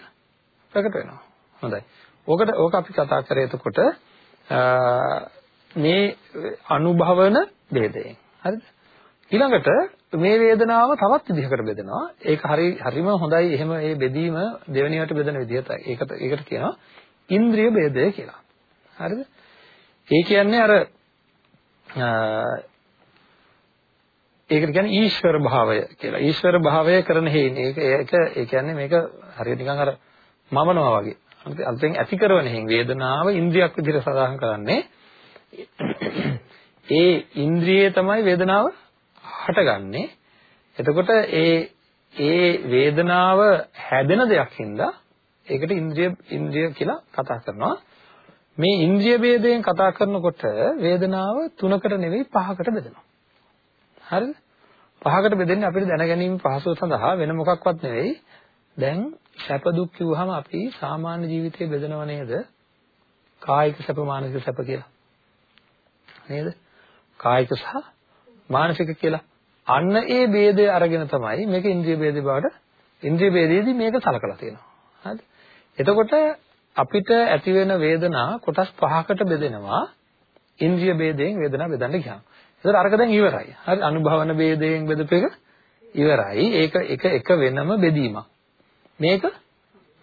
ප්‍රකට වෙනවා. හොඳයි. ඕකට ඕක අපි කතා කරේ එතකොට මේ අනුභවන ભેදයෙන්. හරිද? ඊළඟට මේ වේදනාව තවත් විදිහකට බෙදෙනවා. ඒක හරි හරිම හොඳයි. එහෙම මේ බෙදීම දෙවෙනියට බෙදෙන විදිහට. ඒකට ඒකට කියනවා ඉන්ද්‍රිය ભેදය කියලා. හරිද? ඒ කියන්නේ අර ඒකට කියන්නේ ඊශ්වර භාවය කියලා. ඊශ්වර භාවය කරන හේින් ඒක ඒක ඒ කියන්නේ මේක හරියට නිකන් අර මමනවා වගේ. අලුතෙන් ඇති කරන හේින් වේදනාව ඉන්ද්‍රියක් විදිහට සඳහන් කරන්නේ. ඒ ඉන්ද්‍රියේ තමයි වේදනාව හටගන්නේ. එතකොට ඒ ඒ වේදනාව හැදෙන දෙයක් හින්දා ඒකට ඉන්ද්‍රිය ඉන්ද්‍රිය කියලා කතා කරනවා. මේ ඉන්ද්‍රිය ભેදයෙන් කතා කරනකොට වේදනාව තුනකට නෙවෙයි පහකට බෙදෙනවා. හරිද? පහකට බෙදෙන්නේ අපිට දැනගැනීම පහසුව සඳහා වෙන මොකක්වත් නෙවෙයි. දැන් සැප දුක් කිව්වහම අපි සාමාන්‍ය ජීවිතේ බෙදනව නේද? කායික සැප මානසික සැප කියලා. නේද? කායික සහ මානසික කියලා. අන්න ඒ ભેදය අරගෙන තමයි මේක ඉන්ද්‍රිය ભેදේ බවට ඉන්ද්‍රිය ભેදයේදී මේක සලකලා තියෙනවා. හරිද? එතකොට අපිට ඇති වෙන වේදනා කොටස් පහකට බෙදෙනවා. ඉන්ද්‍රිය ભેදයෙන් වේදනා බෙදන්න ගියාම. ඒතර අරක දැන් ඉවරයි. හරි අනුභවන ભેදයෙන් බෙදපෙක ඉවරයි. ඒක එක එක වෙනම බෙදීමක්. මේක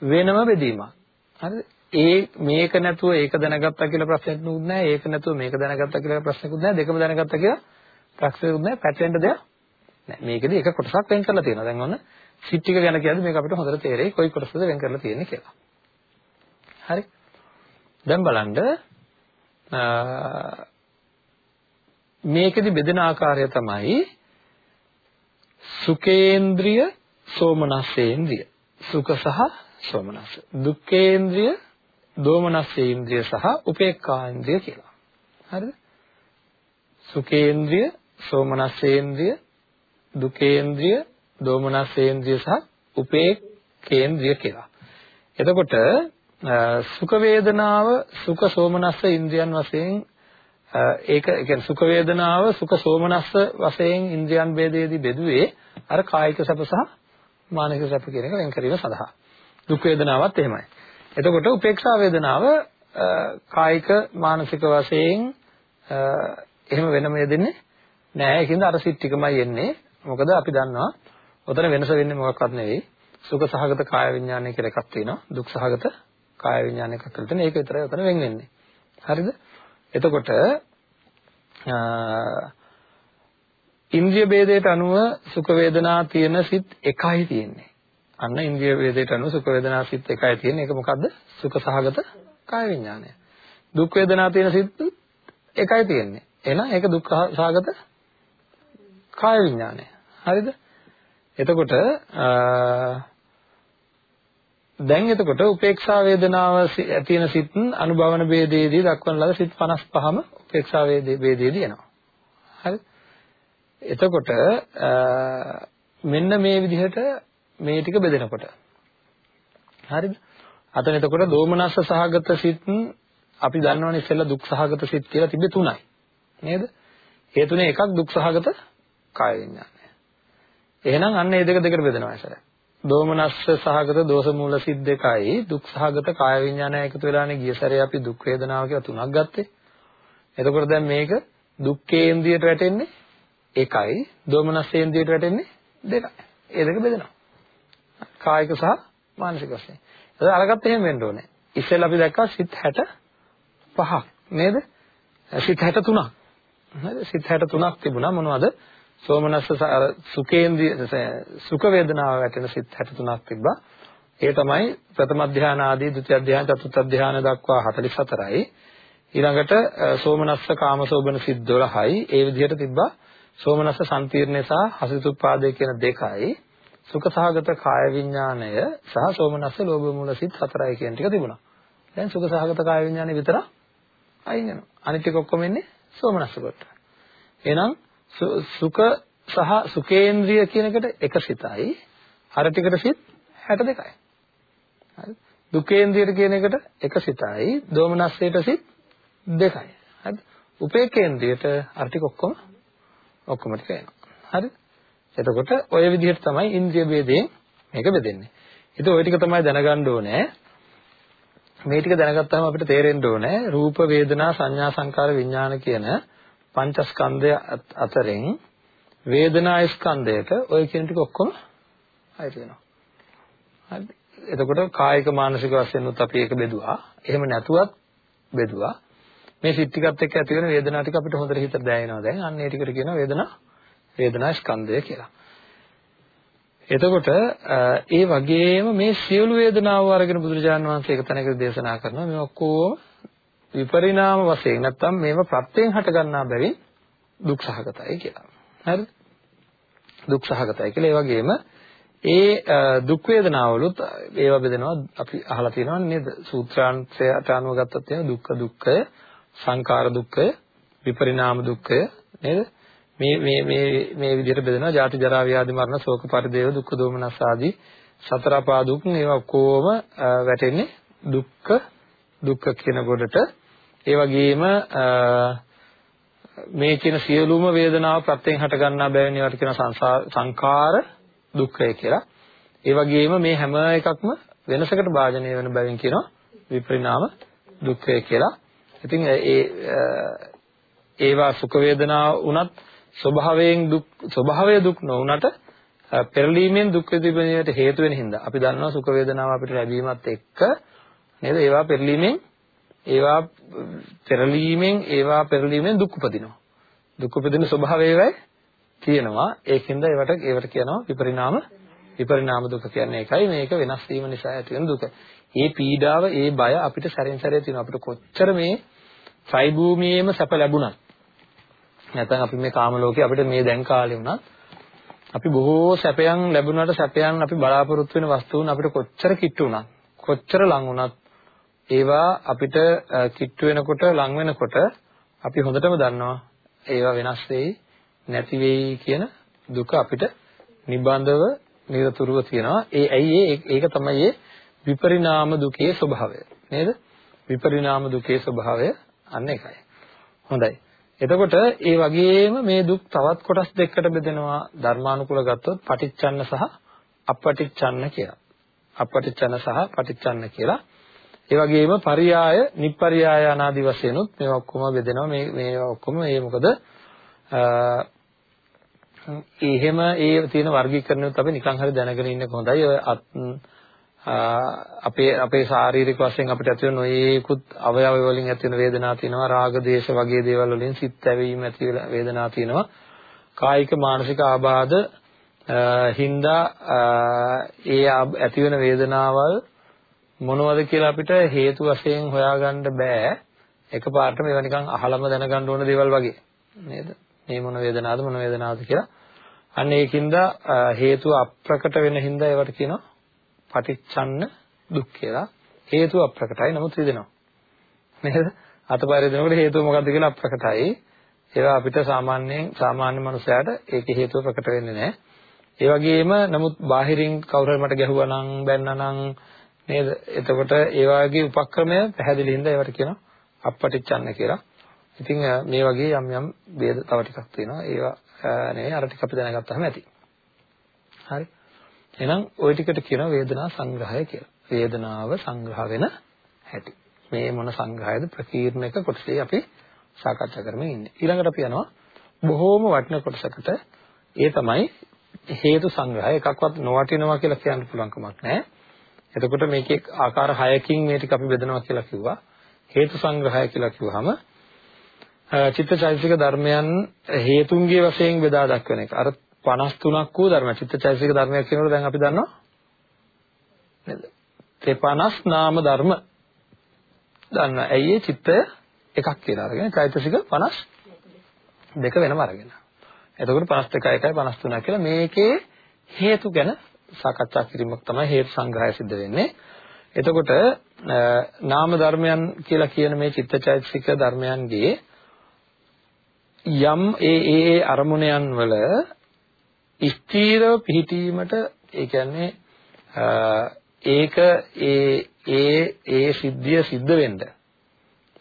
වෙනම බෙදීමක්. හරිද? ඒ මේක නැතුව ඒක දැනගත්තා කියලා ප්‍රශ්නයක් නුත් නැහැ. ඒක නැතුව මේක දැනගත්තා කියලා ප්‍රශ්නකුත් නැහැ. දෙකම දැනගත්තා කියලා ප්‍රශ්නකුත් නැහැ. පැටලෙන්න දෙයක් නැහැ. මේකෙදි එක කොටසක් වෙන් කරලා තියෙනවා. දැන් ඔන්න සිත් ටික ගැන කියද්දි මේක අපිට හොඳට තේරෙයි කොයි කොටසද වෙන් කරලා තියෙන්නේ කියලා. හරි. දැන් බලන්න මේකෙදි බෙදෙන ආකාරය තමයි සුකේන්ද්‍රිය සෝමනස්සේන්ද්‍රිය සුඛ සහ සෝමනස්ස. දුක්ඛේන්ද්‍රිය දෝමනස්සේන්ද්‍රිය සහ උපේක්ඛාන්ද්‍රිය කියලා. හරිද? සුකේන්ද්‍රිය සෝමනස්සේන්ද්‍රිය දුකේන්ද්‍රිය දෝමනස්සේන්ද්‍රිය සහ උපේක්ඛේන්ද්‍රිය කියලා. එතකොට සුඛ වේදනාව සුඛ සෝමනස්ස ඉන්ද්‍රියන් වශයෙන් ඒක ඒ කියන්නේ සුඛ වේදනාව සුඛ සෝමනස්ස වශයෙන් ඉන්ද්‍රියන් ભેදයේදී බෙදුවේ අර කායික සැප සහ මානසික සැප කියන එක වෙන් කිරීම සඳහා. දුක් වේදනාවත් එහෙමයි. එතකොට උපේක්ෂා වේදනාව කායික මානසික වශයෙන් එහෙම වෙනම යෙදෙන්නේ නෑ ඒකින්ද අර සිත් ටිකමයි එන්නේ. මොකද අපි දන්නවා උතන වෙනස වෙන්නේ මොකක්වත් නෙවෙයි. සුඛ සහගත කාය විඥානය කියලා එකක් තියෙනවා. දුක් සහගත කාය විඥාන එකක් කරලා තියෙන ඒක විතරයි උතන වෙන් වෙන්නේ. හරිද? එතකොට ඉන්ද්‍රිය ભેදයට අනුව සුඛ වේදනා තියෙන සිත් එකයි තියෙන්නේ. අන්න ඉන්ද්‍රිය ભેදයට අනුව සුඛ වේදනා සිත් එකයි තියෙන්නේ. ඒක මොකද්ද? සුඛ සහගත කාය විඥානය. දුක් වේදනා තියෙන සිත් එකයි තියෙන්නේ. එහෙනම් ඒක දුක් සහගත කාය විඥානය. හරිද? එතකොට දැන් එතකොට උපේක්ෂා වේදනාව තියෙන සිත් අනුභවන ભેදයේදී දක්වන ලද සිත් 55ම උපේක්ෂා වේදේ ભેදයේදී එනවා. හරිද? එතකොට මෙන්න මේ විදිහට මේ ටික බෙදෙනකොට හරිද? අතන එතකොට දෝමනස්ස සහගත සිත් අපි දන්නවනේ ඉස්සෙල්ලා දුක් සහගත සිත් කියලා තිබෙ තුනයි. නේද? ඒ තුනේ එකක් දුක් සහගත කාය විඥානය. එහෙනම් අන්න ඒ දෙක දෙකට බෙදෙනවා ඇසර. දෝමනස්ස සහගත දෝෂ මූල සිත් දෙකයි දුක් සහගත කාය විඥානය එකතු වෙලානේ ගිය සැරේ අපි දුක් වේදනාව කියලා තුනක් ගත්තේ. එතකොට දැන් මේක දුක්ඛේන්ද්‍රයට වැටෙන්නේ එකයි දෝමනස්සේන්ද්‍රයට වැටෙන්නේ දෙකයි. ඒ දෙක බෙදෙනවා. කායික සහ මානසික වශයෙන්. ඒක අරගත්ත එහෙම වෙන්න ඕනේ. ඉස්සෙල්ලා අපි දැක්කා සිත් 65ක් නේද? සිත් 63ක්. හරිද? සිත් 63ක් තිබුණා මොනවද? සෝමනස්ස සුඛේන්ද්‍රිය සුඛ වේදනාව වැටෙන සිත් 63ක් තිබ්බා. ඒ තමයි ප්‍රථම ධානය ආදී ဒုတိ ය ධානය චතුර්ථ ධානය දක්වා 44යි. ඊළඟට සෝමනස්ස කාමසෝබන සිත් 12යි. ඒ විදිහට තිබ්බා සෝමනස්ස සම්පීර්ණය සහ හසිතුප්පාදේ කියන දෙකයි. සුඛ සහගත කාය විඥාණය සහ සෝමනස්ස ලෝභ මූල සිත් හතරයි කියන ටික තිබුණා. දැන් සුඛ සහගත කාය විඥාණය විතර අයින් වෙනවා. අනිත් ටික ඔක්කොම එන්නේ සෝමනස්ස කොට. එහෙනම් සුඛ සහ සුඛේන්ද්‍රිය කියන එකට එක සිතයි. අර ටිකට සිත් 62යි. හරි. දුකේන්ද්‍රියට කියන එකට එක සිතයි. දෝමනස්සයට සිත් දෙකයි. හරිද? උපේකේන්ද්‍රියට අර ටික ඔක්කොම ඔක්කොම ටික එනවා. හරි? එතකොට ওই විදිහට තමයි ඉන්ද්‍රිය ભેදයෙන් මේක බෙදෙන්නේ. ඉතින් ওই ටික තමයි දැනගන්න ඕනේ. මේ ටික දැනගත්තාම අපිට තේරෙන්න ඕනේ රූප වේදනා සංඥා සංකාර විඥාන කියන පංචස්කන්ධය අතරින් වේදනා ස්කන්ධයට ওই කියන ටික ඔක්කොම අයිති වෙනවා. හරි. එතකොට කායික මානසික වශයෙන් උත් අපි ඒක බෙදුවා. එහෙම නැතුවත් බෙදුවා. මේ සිත් ටිකත් එක්ක ඇති වෙන වේදනා ටික අපිට හොඳට හිතට දැනෙනවා දැන්. අන්න ඒ ටිකට කියනවා වේදනා වේදනා ස්කන්ධය කියලා. එතකොට ඒ වගේම මේ සියලු වේදනාව අරගෙන බුදුරජාණන් වහන්සේ එක තැනක දේශනා කරනවා මේ ඔක්කොම විපරිණාම වශයෙන් නැත්තම් මේව ප්‍රත්‍යයෙන් හට ගන්නා බැවින් දුක් සහගතයි කියලා. හරිද? දුක් සහගතයි කියලා. ඒ වගේම ඒ දුක් වේදනාවලුත් ඒවා බෙදෙනවා අපි අහලා තියෙනවා නේද? සූත්‍රාන්තයට අනුව ගත්තොත් එහෙනම් දුක්ඛ දුක්ඛය, සංඛාර දුක්ඛය, විපරිණාම දුක්ඛය නේද? මේ මේ මේ මේ විදිහට බෙදෙනවා ජාති ජරා ව්‍යාධි මරණ ශෝක පරිදේව දුක්ඛ දෝමනස් ආදී සතර අපා දුක් ඒවා ඔක්කොම වැටෙන්නේ දුක්ඛ දුක්ඛ කියන කොටට ඒ වගේම මේ කියන සියලුම වේදනාව ප්‍රත්‍යයෙන් හට ගන්නා බැවින් ඒවට කියන සංඛාර දුක්ඛය කියලා. ඒ වගේම මේ හැම එකක්ම වෙනසකට භාජනය වෙන බැවින් කියනවා විපරිණාම දුක්ඛය කියලා. ඉතින් ඒ ඒවා සුඛ වේදනා වුණත් ස්වභාවයෙන් දුක් ස්වභාවය දුක් නොවුනට පෙරලීමෙන් දුක් විඳින්නට හේතු වෙන හින්දා. අපි දන්නවා සුඛ වේදනාව අපිට ලැබීමත් එක්ක නේද? ඒවා පෙරලීමෙන් ඒවා පෙරලීමෙන් ඒවා පෙරලීමෙන් දුක් උපදිනවා. දුක් උපදින ස්වභාවයයි තියෙනවා. ඒකින්ද ඒවට ඒවට කියනවා විපරිණාම විපරිණාම දුක කියන්නේ ඒකයි. මේක වෙනස් වීම නිසා ඇති වෙන දුක. මේ පීඩාව, ඒ බය අපිට සැරෙන් සැරේ තියෙනවා. අපිට කොච්චර මේ ත්‍රි භූමියේම සැප ලැබුණත් නැත්නම් අපි මේ කාම ලෝකේ අපිට මේ දැන් කාලේ වුණත් අපි බොහෝ සැපයන් ලැබුණාට සැපයන් අපි බලාපොරොත්තු වෙන වස්තුන් අපිට කොච්චර කිට්ටු වුණත් කොච්චර ලං වුණත් ඒවා අපිට කිට්ටු වෙනකොට ලං වෙනකොට අපි හොඳටම දන්නවා ඒවා වෙනස් වෙයි නැති වෙයි කියන දුක අපිට නිබඳව නිරතුරුව තියෙනවා. ඒ ඇයි ඒක තමයි ඒ විපරිණාම දුකේ ස්වභාවය. නේද? විපරිණාම දුකේ ස්වභාවය අන්න එකයි හොඳයි එතකොට ඒ වගේම මේ දුක් තවත් කොටස් දෙකකට බෙදෙනවා ධර්මානුකූල ගත්තොත් පටිච්චන්න සහ අපටිච්චන්න කියලා. අපටිච්චන්න සහ පටිච්චන්න කියලා. ඒ වගේම පරියාය, නිප්පරියාය අනාදි වශයෙන්ුත් මේවා ඔක්කොම බෙදෙනවා. මේ මේවා ඔක්කොම මේ මොකද එහෙම ඒ තියෙන වර්ගීකරණයත් අපි නිකන් හරි දැනගෙන ඉන්න හොඳයි. ඔය අපේ අපේ ශාරීරික වශයෙන් අපිට ඇති වෙන නොයේකුත් අවයව වලින් ඇති වෙන වේදනා තියෙනවා. රාග දේශ වගේ දේවල් වලින් සිත් ඇවීම ඇති වේදනා තියෙනවා. කායික මානසික ආබාධ හින්දා ඒ ඇති වෙන වේදනාවල් මොනවද කියලා අපිට හේතු වශයෙන් හොයාගන්න බෑ. එකපාරටම ඒවා නිකන් අහලම දැනගන්න ඕන දේවල් වගේ. නේද? මේ මොන වේදනාවද මොන වේදනාවද කියලා. අන්න ඒකින්ද හේතුව අප්‍රකට වෙන හින්දා ඒවට කියනවා පටිච්චන්න දුක් කියලා. හේතුව අප්‍රකටයි නමුත් රිදෙනවා. නේද? අතපය රිදෙනකොට හේතුව මොකද්ද කියලා අප්‍රකටයි. ඒවා අපිට සාමාන්‍යයෙන් සාමාන්‍ය මනුස්සයාට ඒකේ හේතුව ප්‍රකට වෙන්නේ නැහැ. ඒ වගේම නමුත් බාහිරින් කවුරු හරි මට ගැහුවා නම් බැන්නා නම් නේද? එතකොට ඒ වගේ උපක්‍රමය පැහැදිලි හින්දා ඒවට කියනවා අපපටිච්චන්න කියලා. ඉතින් මේ වගේ යම් යම් ભેද තව ටිකක් තියෙනවා. ඒවා නෙවෙයි අර ටික අපි දැනගත්තාම ඇති. හරි. එහෙනම් ওই ටිකට කියනවා වේදනා සංග්‍රහය කියලා. වේදනාව සංග්‍රහ වෙන හැටි. මේ මොන සංග්‍රහයද ප්‍රකීර්ණක කොටසේ අපි සාකච්ඡා කරමින් ඉන්නේ. ඊළඟට අපි යනවා බොහෝම වටින කොටසකට. ඒ තමයි හේතු සංග්‍රහය. එකක්වත් නොවටිනවා කියලා කියන්න පුළුවන් කමක් නැහැ. එතකොට මේකේ ආකාර 6කින් මේ ටික අපි බෙදනවා කියලා කිව්වා. හේතු සංග්‍රහය කියලා කිව්වහම චිත්තචෛතසික ධර්මයන් හේතුන්ගේ වශයෙන් බෙදා දක්වන එක. අර 53ක් වූ ධර්ම චිත්තචෛතසික ධර්මයක් කියනකොට දැන් අපි දන්නවා නේද? 50 නාම ධර්ම දන්නවා. ඇයි ඒ චිත්තය එකක් කියලා අරගෙන චෛතසික 50 දෙක වෙනම අරගෙන. එතකොට 52 1යි 53 කියලා මේකේ හේතු ගැන සාකච්ඡා කිරීමක් තමයි හේතු සංග්‍රහය සිද්ධ වෙන්නේ. එතකොට නාම ධර්මයන් කියලා කියන මේ චිත්තචෛතසික ධර්මයන්ගේ යම් ඒ ඒ ඒ අරමුණයන් වල ස්ථීරව පිහිටීමට ඒ කියන්නේ ඒක ඒ ඒ ඒ සිද්ධිය සිද්ධ වෙන්න.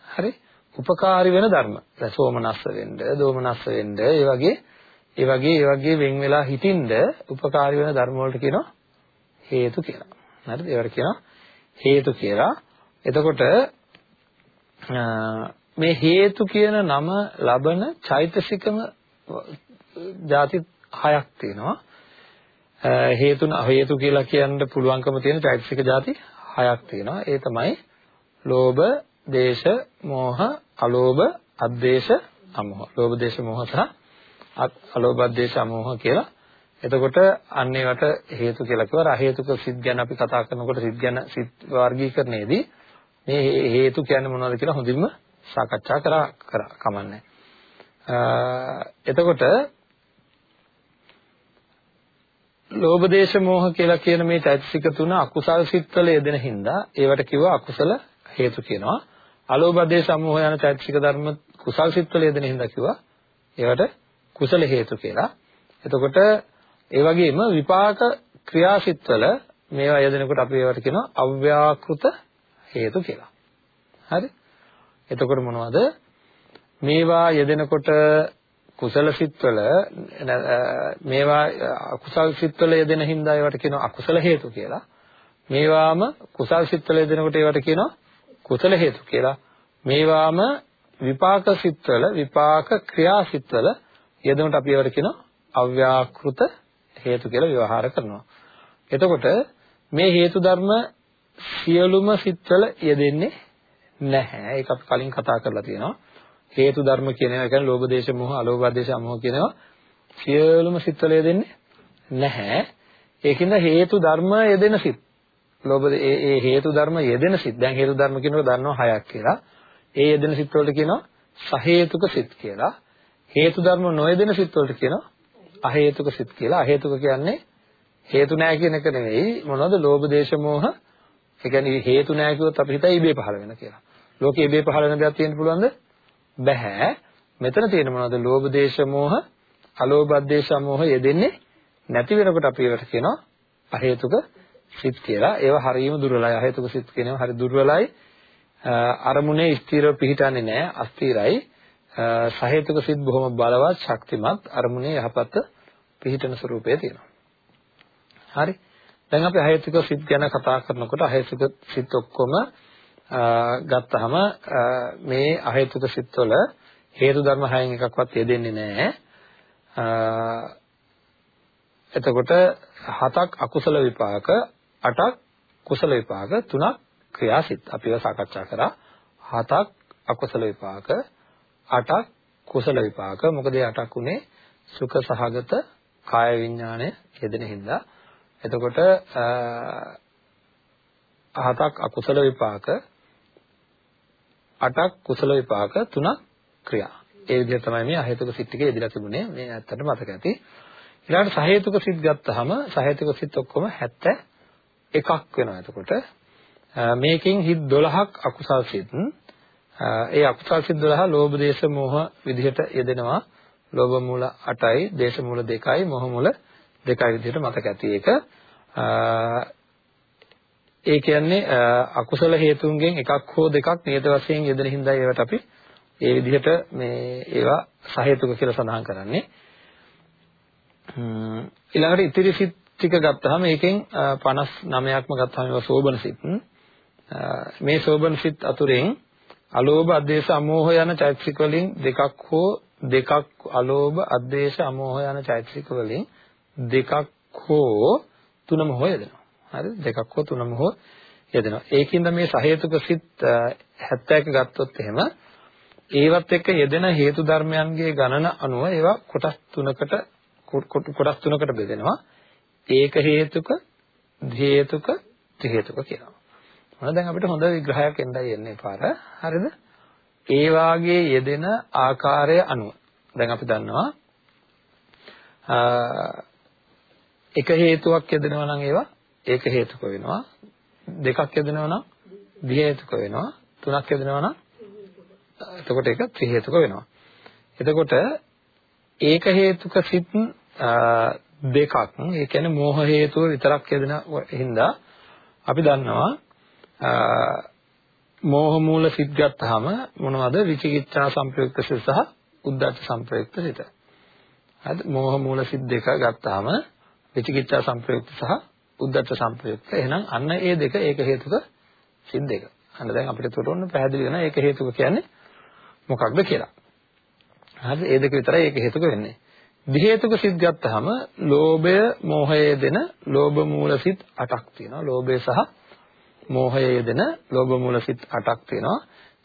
හරි? උපකාරී වෙන ධර්ම. සෝමනස්ස වෙන්න දෝමනස්ස වෙන්න ඒ වගේ ඒ වගේ ඒ වගේ වෙන් වෙලා හිටින්ද උපකාරී වෙන ධර්ම වලට කියනවා හේතු කියලා. හරිද? ඒවට කියනවා හේතු කියලා. එතකොට මේ හේතු කියන නම ලබන චෛතසිකම ಜಾති හයක් තියෙනවා. හේතුන හේතු කියලා කියන්න පුළුවන්කම තියෙන චෛතසික ಜಾති හයක් තියෙනවා. ඒ තමයි ලෝභ, දේශ, මෝහ, අලෝභ, අද්වේෂ, අමෝහ. ලෝභ, දේශ, මෝහ සහ අලෝභ, අද්වේෂ, අමෝහ කියලා. එතකොට අන්න ඒවට හේතු කියලා කිව්වා. හේතුක සිත් ගැන අපි කතා කරනකොට සිත් ගැන සිත් වර්ගීකරණයේදී මේ හේතු කියන්නේ මොනවද කියලා හොඳින්ම සාකච්ඡා කරා කරා කමන්නේ. එතකොට ලෝභ දේශ මොහ කියලා කියන මේ චෛතසික තුන අකුසල් සිත්වල යෙදෙන හින්දා ඒවට කිව්වා අකුසල හේතු කියනවා. අලෝභ දේශ මොහ යන චෛතසික ධර්ම කුසල් සිත්වල යෙදෙන හින්දා කිව්වා ඒවට කුසල හේතු කියලා. එතකොට ඒ වගේම විපාක ක්‍රියාසිටවල මේවා යෙදෙනකොට අපි ඒවට කියනවා අව්‍යාකෘත හේතු කියලා. හරි? එතකොට මොනවද? මේවා යෙදෙනකොට කුසල සිත්වල මේවා අකුසල් සිත්වල යෙදෙන හින්දා ඒවට කියනවා අකුසල හේතු කියලා. මේවාම කුසල් සිත්වල යෙදෙනකොට ඒවට කියනවා කුසල හේතු කියලා. මේවාම විපාක සිත්වල විපාක ක්‍රියා සිත්වල යෙදෙනකොට අපි ඒවට කියනවා අව්‍යාකෘත හේතු කියලා ව්‍යවහාර කරනවා. එතකොට මේ හේතු ධර්ම සියලුම සිත්වල යෙදෙන්නේ නැහැ. ඒක අපි කලින් කතා කරලා තියෙනවා. හේතු ධර්ම කියන ඒවා කියන්නේ ලෝභ දේශ මොහ අලෝභ දේශ අමෝහ කියන ඒවා සියලුම සිත්වල යෙදෙන්නේ නැහැ. ඒකින්ද හේතු ධර්ම යෙදෙන සිත්. ලෝභ ඒ ඒ හේතු ධර්ම යෙදෙන සිත්. දැන් හේතු ධර්ම කියනකොට දන්නවා හයක් කියලා. ඒ යෙදෙන සිත් වලට කියනවා සහේතුක සිත් කියලා. හේතු ධර්ම නොයෙදෙන සිත් වලට කියනවා අහේතුක සිත් කියලා. අහේතුක කියන්නේ හේතු නැහැ කියන එක නෙවෙයි මොනවද ලෝභ දේශ මොහ ඒ කියන්නේ හේතු නැහැ කිව්වොත් අපි හිතයි ඉබේ පහළ වෙන කියලා. ලෝකේ ඉබේ පහළ වෙන දෙයක් තියෙන්න පුළුවන්ද? බෑ. මෙතන තියෙන මොනවද? ලෝභ දේශ මොහ, අලෝභ දේශ මොහ යෙදෙන්නේ නැති වෙනකොට අපි ඒවට කියනවා අහේතුක සිත් කියලා. ඒවා හරියම දුර්වලයි. අහේතුක සිත් කියනවා හරි දුර්වලයි. අරමුණේ ස්ථිරව පිහිටන්නේ නැහැ. අස්ථිරයි. සහේතුක සිත් බොහොම බලවත් ශක්තිමත් අරමුණේ යහපත් පිහිටන ස්වરૂපය තියෙනවා. හරි. දැන් අපි අහේතුක සිත් ගැන කතා කරනකොට අහේතුක සිත් ඔක්කොම ගත්තාම මේ අහේතුක සිත්වල හේතු ධර්ම හයෙන් එකක්වත් යෙදෙන්නේ නැහැ. එතකොට හතක් අකුසල විපාක, අටක් කුසල විපාක, තුනක් ක්‍රියාසිත. අපිව සාකච්ඡා කරා. හතක් අකුසල විපාක, අටක් කුසල විපාක. මොකද ඒ අටක් උනේ සුඛ සහගත කාය විඥාණය යෙදෙන හින්දා. එතකොට හතක් අකුසල විපාක අටක් කුසල විපාක තුනක් ක්‍රියා. ඒ විදිහට තමයි මේ අහේතුක සිත් ටික යෙදලා තිබුණේ. මේ ඇත්තට මතක ඇති. ඊළඟට සහේතුක සිත් ගත්තාම සහේතුක සිත් ඔක්කොම 71ක් වෙනවා. එතකොට මේකෙන් හිත් 12ක් අකුසල් සිත්. ඒ අකුසල් සිත් 12 ලෝභ දේශ මොහ විදිහට යෙදෙනවා. ලෝභ මූල 8යි, දේශ මූල 2යි, මොහ මූල 2යි විදිහට මතක ඇති එක. ඒ කියන්නේ අකුසල හේතුන්ගෙන් එකක් හෝ දෙකක් නියත වශයෙන් යෙදෙන හින්දා ඒවට අපි ඒ විදිහට මේ ඒවා සහේතුක කියලා සඳහන් කරන්නේ. ඊළඟට ඉතිරි සිත් ටික ගත්තාම ඒකෙන් 59ක්ම ගත්තාම ඒවා සෝබන සිත්. මේ සෝබන සිත් අතුරෙන් අලෝභ, අද්වේෂ, අමෝහ යන චෛතසික වලින් දෙකක් හෝ දෙකක් අලෝභ, අද්වේෂ, අමෝහ යන චෛතසික වලින් දෙකක් හෝ තුනම හෝ යෙදෙනවා. හරිද? දෙකක් හෝ තුනම හෝ යෙදෙනවා. ඒකින්ද මේ සහේතුක සිත් 71 ගත්තොත් එහෙම ඒවත් එක්ක යෙදෙන හේතු ධර්මයන්ගේ ගණන අනුව ඒවා කොටස් තුනකට කොටස් තුනකට බෙදෙනවා. ඒක හේතුක, හේතුක, හේතුක කියලා. මොන දැන් අපිට හොඳ විග්‍රහයක් එන්නයි එන්නේ පාර. හරිද? ඒ වාගේ යෙදෙන ආකාරය අනුව දැන් අපි දන්නවා එක හේතුවක් යෙදෙනවා නම් ඒවා ඒක හේතුක වෙනවා. දෙකක් යෙදෙනවා නම් දි හේතුක වෙනවා. තුනක් යෙදෙනවා නම් එතකොට ඒක ත්‍රි හේතුක වෙනවා. එතකොට ඒක හේතුක සිත් දෙකක් ඒ කියන්නේ මෝහ හේතුව විතරක් යෙදෙන හින්දා අපි දන්නවා මෝහ මූල සිත් ගත්තාම මොනවද විචිකිච්ඡා සංප්‍රයුක්ත සිත සහ උද්ධච්ච සංප්‍රයුක්ත සිත. හරිද? මෝහ මූල සිත් දෙක ගත්තාම විචිකිච්ඡා සංප්‍රයුක්ත සහ උද්ධච්ච සංප්‍රයුක්ත. එහෙනම් අන්න ඒ දෙක ඒක හේතුක සිත් දෙක. අන්න දැන් අපිට උඩ පැහැදිලි වෙනවා ඒක හේතුක කියන්නේ මොකක්ද කියලා. හරිද? ඒ දෙක විතරයි ඒක හේතුක වෙන්නේ. දි හේතුක සිත් ගත්තාම ලෝභය, මෝහය දෙන ලෝභ මූල සිත් 8ක් තියෙනවා. ලෝභය සහ මෝහය දෙන ලෝභ මූල සිත් 8ක් තියෙනවා.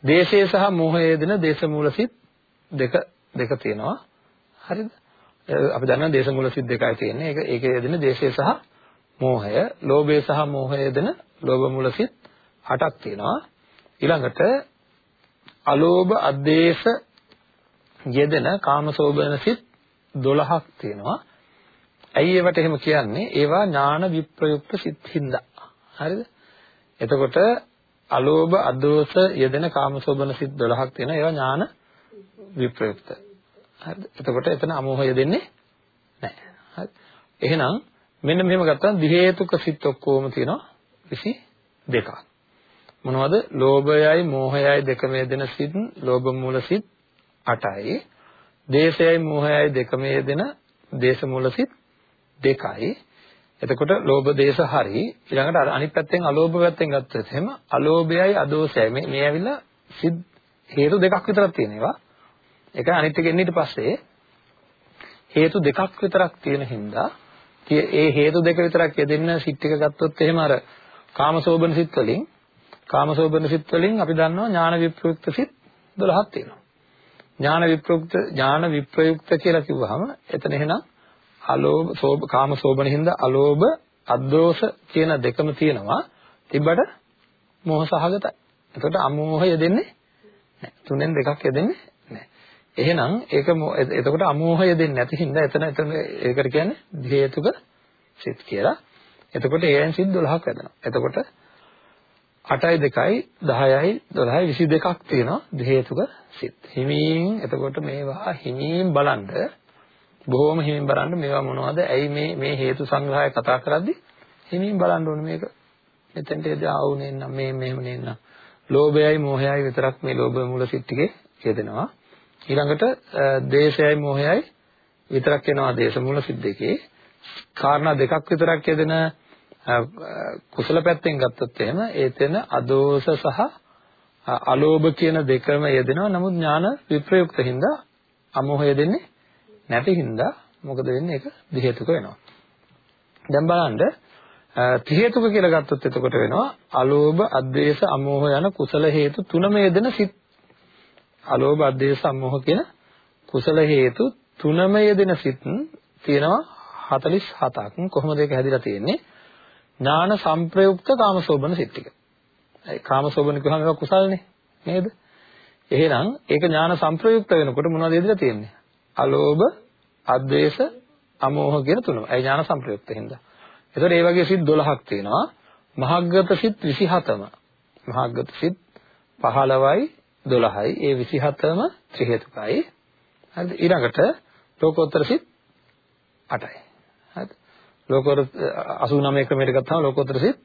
දේශය සහ මෝහය දෙන දේශ මූල සිත් දෙක දෙක තියෙනවා. හරිද? අපි දන්නවා දේශ මූල සිත් දෙකයි තියෙන්නේ. ඒක ඒකේ යෙදෙන දේශය සහ මෝහය, ලෝභය සහ මෝහය යෙදෙන ලෝභ මූල සිත් 8ක් තියෙනවා. ඊළඟට අලෝභ, අද්වේෂ යෙදෙන කාමසෝබන සිත් 12ක් තියෙනවා. ඇයි ඒවට එහෙම කියන්නේ? ඒවා ඥාන විප්‍රයුක්ත සිත් හින්දා. හරිද? එතකොට අලෝභ, අදෝස යෙදෙන කාමසෝබන සිත් 12ක් තියෙනවා. ඒවා ඥාන විප්‍රයුක්ත. හරිද? එතකොට එතන අමෝහය දෙන්නේ නැහැ. හරි. එහෙනම් මෙන්න මෙහෙම ගත්තාම දි හේතුක සිත් ඔක්කොම තියෙනවා 22ක්. මොනවද? ලෝභයයි මෝහයයි දෙකම යෙදෙන සිත්, ලෝභ මූල සිත් 8යි. දේශයයි මෝහයයි දෙකම යෙදෙන දේශ මූල සිත් 2යි. එතකොට ලෝභ දේශ හරි ඊළඟට අර අනිත් පැත්තෙන් අලෝභ පැත්තෙන් ගත්තොත් එහෙම අලෝභයයි අදෝසයයි මේ මේ ඇවිල්ලා සිත් හේතු දෙකක් විතරක් තියෙනවා. ඒක අනිත් එක එන්නේ ඊට පස්සේ හේතු දෙකක් විතරක් තියෙන හින්දා ඒ හේතු දෙක විතරක් යෙදෙන්න සිත් එක ගත්තොත් එහෙම අර කාමසෝබන සිත් වලින් කාමසෝබන සිත් වලින් අපි දන්නවා ඥාන විප්‍රයුක්ත සිත් 12ක් තියෙනවා. ඥාන විප්‍රයුක්ත ඥාන විප්‍රයුක්ත කියලා කිව්වහම එතන එහෙනම් අලෝභ සෝභ කාමසෝබන හින්දා අලෝභ අද්දෝෂ කියන දෙකම තියෙනවා. තිබ්බට මෝහ සහගතයි. එතකොට අමෝහය දෙන්නේ නැහැ. තුනෙන් දෙකක් යෙදෙන්නේ එහෙනම් ඒක එතකොට අමෝහය දෙන්නේ නැති හින්දා එතන එතන ඒකට කියන්නේ හේතුක සිත් කියලා. එතකොට ඒයන් සිත් 12ක් වෙනවා. එතකොට 8යි 2යි 10යි 12යි 22ක් තියෙනවා හේතුක සිත්. හිමින් එතකොට මේවා හිමින් බලන්න බොහොම හිමින් බලන්න මේවා මොනවද? ඇයි මේ මේ හේතු සංග්‍රහය කතා කරද්දී හිමින් බලන්න ඕනේ මේක. මෙතෙන්ට එද ආවුනේ නම් මේ මෙහෙම නෙන්න. ලෝභයයි මෝහයයි විතරක් මේ ලෝභ මූල සිත් ටිකේ යෙදෙනවා. ඊළඟට දේශයයි මොහයයි විතරක් වෙනවා දේශ මූල සිද්දකේ. කාරණා දෙකක් විතරක් යෙදෙන කුසල පැත්තෙන් ගත්තොත් එහෙම ඒතෙන අදෝස සහ අලෝභ කියන දෙකම යෙදෙනවා. නමුත් ඥාන විප්‍රයුක්ත හින්දා අමෝහය දෙන්නේ නැති හින්දා මොකද වෙන්නේ? ඒක දි හේතුක වෙනවා. දැන් බලන්න ත්‍රි හේතුක කියලා ගත්තොත් එතකොට වෙනවා අලෝභ අද්වේෂ අමෝහ යන කුසල හේතු තුනම යෙදෙන සිත් අලෝභ අධේස සම්මෝහ කියන කුසල හේතු තුනම යෙදෙන සිත් තියෙනවා 47ක් කොහොමද ඒක හැදිලා තියෙන්නේ ඥාන සංප්‍රයුක්ත කාමසෝබන සිත් ටික. ඒ කාමසෝබන කියවම ඒක කුසල්නේ නේද? එහෙනම් ඒක ඥාන සංප්‍රයුක්ත වෙනකොට මොනවද යෙදලා තියෙන්නේ? අලෝභ, අද්වේෂ, අමෝහ කියන තුනම. ඒ ඥාන සංප්‍රයුක්ත හින්දා. ඒතකොට ඒ වගේ සිත් 12ක් තියෙනවා. මහග්ගත සිත් 27ම මහග්ගත සිත් 15යි 12යි ඒ 27ම ත්‍රි හේතුකයි හරිද ඊළඟට ලෝකෝත්තර සිත් 8යි හරිද ලෝකෝත්තර 89 ක්‍රමයට ගත්තාම ලෝකෝත්තර සිත්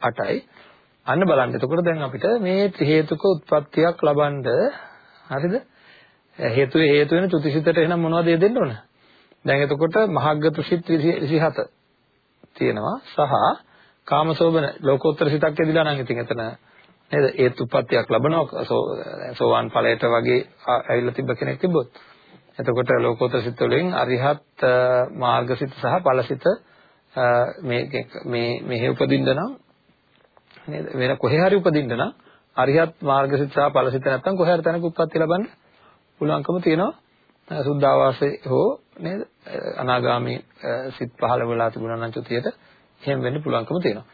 8යි අන්න බලන්න එතකොට දැන් අපිට මේ ත්‍රි හේතුක උත්පත්තියක් ලබනද හරිද? හේතු හේතු වෙන චුතිසිතට එහෙනම් මොනවද දෙන්න ඕන? දැන් එතකොට මහග්ගත සිත් 27 තියෙනවා. සහ කාමසෝබන ලෝකෝත්තර සිතක් ඇදිලා නම් ඉතින් එතන නේද? ඒත් උප්පත්තියක් ලැබනවා. සෝවාන් ඵලයට වගේ ඇවිල්ලා තිබ්බ කෙනෙක් තිබ්බොත්. එතකොට ලෝකෝත්තර සිත් වලින් අරිහත් මාර්ගසිත සහ ඵලසිත මේ මේ මෙහෙ උපදින්න නම් නේද? වෙන කොහේ හරි උපදින්න නම් අරිහත් මාර්ගසිත සහ ඵලසිත නැත්තම් කොහේ හරි තැනක උප්පත්ති ලබන්න පුළුවන්කම තියෙනවා. සුද්ධාවාසයේ හෝ නේද? අනාගාමී සිත් පහළ වෙලා තිබුණා නම් චුතියට එහෙම වෙන්න පුළුවන්කම තියෙනවා.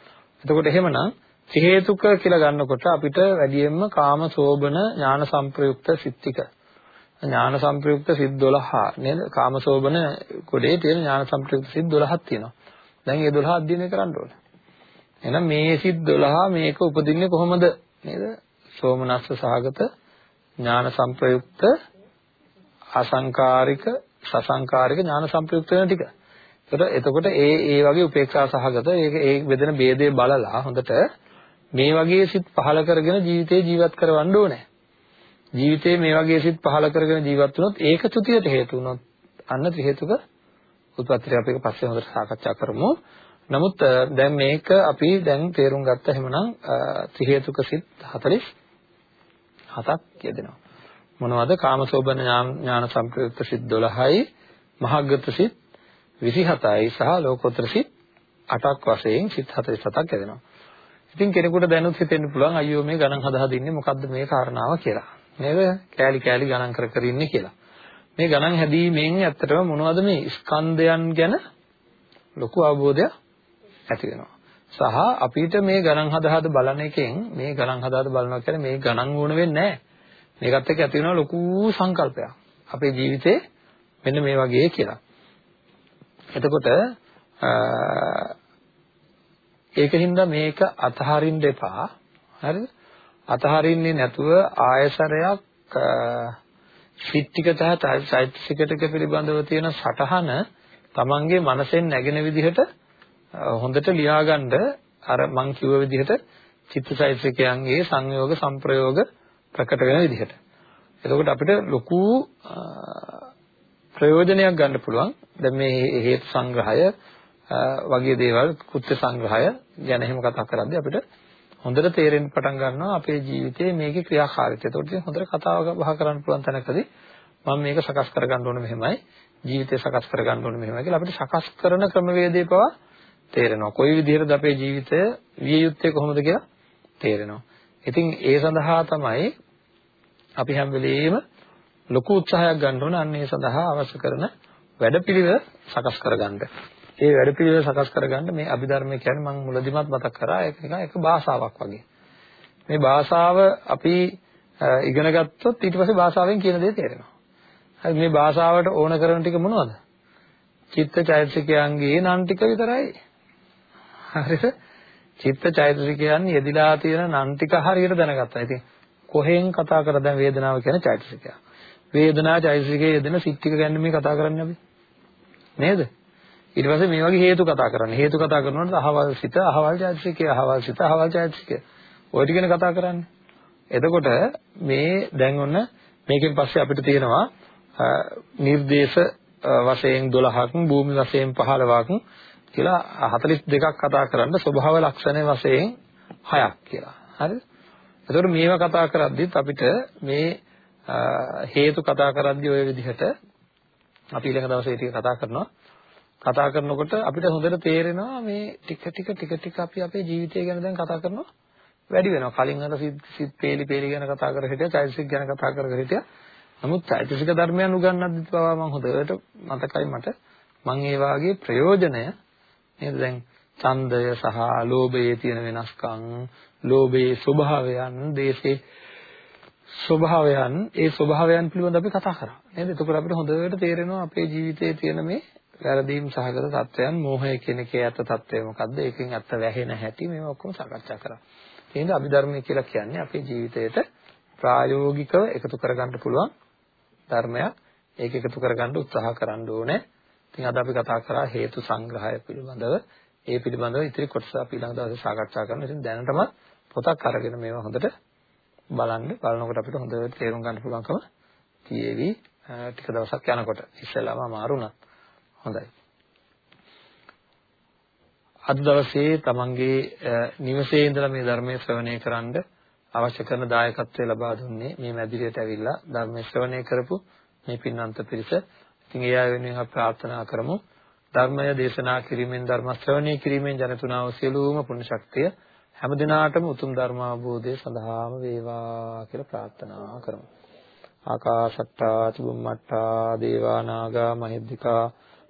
එතකොට එහෙමනම් ත්‍රි හේතුක කියලා ගන්නකොට අපිට වැඩියෙන්ම කාම සෝබන ඥාන සංප්‍රයුක්ත සිත් ටික ඥාන සංප්‍රයුක්ත සිත් 12 නේද? කාම සෝබන කොටේ තියෙන ඥාන සංප්‍රයුක්ත සිත් 12ක් තියෙනවා. දැන් මේ 12 අධ්‍යයනය කරන්න ඕනේ. එහෙනම් මේ සිත් 12 මේක උපදින්නේ කොහොමද නේද? සෝමනස්ස සහගත ඥාන සංප්‍රයුක්ත අසංකාරික සසංකාරික ඥාන සංප්‍රයුක්ත වෙන ටික. එතකොට ඒ ඒ වගේ උපේක්ෂා සහගත ඒක ඒ බෙදෙන ભેදේ බලලා හොඳට මේ වගේ සිත් පහල කරගෙන ජීවිතේ ජීවත් කරවන්න ඕනේ. ජීවිතේ මේ වගේ සිත් පහල කරගෙන ජීවත් වුණොත් ඒක චුතියට හේතු වුණොත් අන්න ත්‍රි හේතුක උත්පත්තිය අපි ඒක පස්සේ හොඳට සාකච්ඡා කරමු. නමුත් දැන් මේක අපි දැන් තේරුම් ගත්ත හැමනම් ත්‍රි හේතුක සිත් 47ක් කියදෙනවා. මොනවද? කාමසෝබන ඥාන සංප්‍රයුක්ත සිත් 12යි, මහග්ගත සිත් 27යි සහ ලෝකෝත්තර සිත් 8ක් වශයෙන් සිත් 47ක් ඇදෙනවා. ඉතින් කෙනෙකුට දැනුත් හිතෙන්න පුළුවන් අයියෝ මේ ගණන් හදා හදින්නේ මොකද්ද මේ කාරණාව කියලා. නේද? කෑලි කෑලි ගණන් කර කර ඉන්නේ කියලා. මේ ගණන් හැදීමෙන් ඇත්තටම මොනවද මේ ස්කන්ධයන් ගැන ලොකු අවබෝධයක් ඇති වෙනවා. සහ අපිට මේ ගණන් හදා හද බලන එකෙන් මේ ගණන් හදා හද බලනවා කියන්නේ මේ ගණන් ඕන වෙන්නේ නැහැ. මේකත් එක්ක ඇති වෙනවා ලොකු සංකල්පයක්. අපේ ජීවිතේ මෙන්න මේ වගේ කියලා. එතකොට ඒකින්ද මේක අතහරින්න එපා. හරිද? අතහරින්නේ නැතුව ආයසරයක් සිත්තික තහ චෛතසිකටක පිළිබඳව තියෙන සටහන තමන්ගේ මනසෙන් නැගෙන විදිහට හොඳට ලියාගන්න අර මං කිව්ව විදිහට චිත්තචෛතසිකයන්ගේ සංයෝග සංප්‍රයෝග ප්‍රකට වෙන විදිහට. එතකොට අපිට ලොකු ප්‍රයෝජනයක් ගන්න පුළුවන්. දැන් මේ හේතු සංග්‍රහය වගේ දේවල් කෘත්‍ය සංග්‍රහය ගැන එහෙම කතා කරද්දී අපිට හොඳට තේරෙන්න පටන් ගන්නවා අපේ ජීවිතයේ මේකේ ක්‍රියාකාරීත්වය. ඒකට හොඳට කතාව බහ කරන්න පුළුවන් තැනකදී මම මේක සකස් කරගන්න ඕනේ මෙහෙමයි ජීවිතය සකස් කරගන්න ඕනේ මෙහෙමයි කියලා අපිට සකස් කරන ක්‍රමවේදේ පවා තේරෙනවා. කොයි විදිහටද අපේ ජීවිතය විය යුත්තේ කොහොමද කියලා තේරෙනවා. ඉතින් ඒ සඳහා තමයි අපි හැම වෙලෙම ලොකු උත්සාහයක් ගන්න ඕන අන්න ඒ සඳහා අවශ්‍ය කරන වැඩපිළිවෙල සකස් කරගන්න. ඒ වැඩපිළිවෙල සකස් කරගන්න මේ අභිධර්මය කියන්නේ මම මුලදිමත් මතක් කරා ඒක නිකන් එක භාෂාවක් වගේ. මේ භාෂාව අපි ඉගෙන ගත්තොත් ඊට පස්සේ භාෂාවෙන් කියන දේ තේරෙනවා. හරි මේ භාෂාවට ඕන කරන ටික මොනවද? චිත්ත චෛතසිකයන්ගේ නම් ටික විතරයි. හරිද? චිත්ත චෛතසිකයන් යෙදිලා තියෙන නම් ටික හරියට දැනගත්තා. ඉතින් කොහෙන් කතා කරද දැන් වේදනාව කියන චෛතසිකය. වේදනා චෛතසිකයේ යෙදෙන සිත් ටික ගැන මේ කතා කරන්නේ අපි. නේද? ඊට පස්සේ මේ වගේ හේතු කතා කරන්නේ. හේතු කතා කරනකොට අහවල් සිත, අහවල් චෛතසිකය, අහවල් සිත, අහවල් චෛතසිකය. ඔය ටිකනේ කතා කරන්නේ. එතකොට මේ දැන් ඔන්න මේකෙන් පස්සේ අපිට තියෙනවා නිර්දේශ වශයෙන් 12ක්, භූමි වශයෙන් 15ක් කියලා 42ක් කතා කරන්න ස්වභාව ලක්ෂණ වශයෙන් 6ක් කියලා. හරිද? එතකොට මේවා කතා කරද්දිත් අපිට මේ හේතු කතා කරද්දී ওই විදිහට අපි ඊළඟ දවසේ ටික කතා කරනවා. කතා කරනකොට අපිට හොඳට තේරෙනවා මේ ටික ටික ටික ටික අපි අපේ ජීවිතය ගැන දැන් කතා කරනවා. වැඩි වෙනවා. කලින් අර සිත් පේලි පේලි ගැන කතා කර හිටියා, චෛතසික ගැන කතා කර කර හිටියා. නමුත් චෛතසික ධර්මයන් උගන්වද්දිත් පවා මම හොඳට මතකයි මට. මම ඒ වාගේ ප්‍රයෝජනය. නේද? දැන් ඡන්දය සහ ලෝභයේ තියෙන වෙනස්කම්, ලෝභයේ ස්වභාවයන්, දේශේ ස්වභාවයන් ඒ ස්වභාවයන් පිළිබඳව අපි කතා කරා. නේද? එතකොට අපිට හොඳට තේරෙනවා අපේ ජීවිතයේ තියෙන මේ වැරදීම් සහගත තත්වයන් මෝහය කියන එකේ ඇත්ත తත්වය මොකද්ද? ඒකෙන් ඇත්ත වැහෙන හැටි මේවා ඔක්කොම සාකච්ඡා කරා. එහෙනම් අභිධර්මය කියලා කියන්නේ අපේ ජීවිතයට ප්‍රායෝගිකව එකතු කරගන්න පුළුවන් ධර්මයක්. ඒක එකතු කරගන්න උත්සාහ කරන්න ඕනේ. ඉතින් අද අපි කතා කරා හේතු සංග්‍රහය පිළිබඳව. ඒ පිළිබඳව ඉතිරි කොටස අපි ඊළඟ දවසේ සාකච්ඡා කරනවා. ඉතින් දැනටමත් පොතක් අරගෙන මේවා හොඳට බලන්න. බලනකොට අපිට හොඳට තේරුම් ගන්න පුළුවන්කම තියෙවි. ටික දවසක් යනකොට. ඉස්සෙල්ලාම අමාරු වුණා. හොඳයි. අද දවසේ තමන්ගේ නිවසේ ඉඳලා මේ ධර්මයේ ශ්‍රවණය කරන්න අවශ්‍ය කරන දායකත්වය ලබා දුන්නේ මේ මැදිරියට ඇවිල්ලා ධර්මයේ ශ්‍රවණය කරපු මේ පින්වන්ත පිරිස. ඉතින් ඒ අය වෙනුවෙන් අපි ප්‍රාර්ථනා කරමු ධර්මය දේශනා කිරීමෙන් ධර්ම ශ්‍රවණය කිරීමෙන් ජනිතුනා වූ සියලුම පුණ්‍ය ශක්තිය හැම දිනාටම උතුම් ධර්ම අවබෝධය සඳහාම වේවා කියලා ප්‍රාර්ථනා කරමු. ආකාශට්ටා චුම්මට්ටා දේවා නාග මහිද්దికා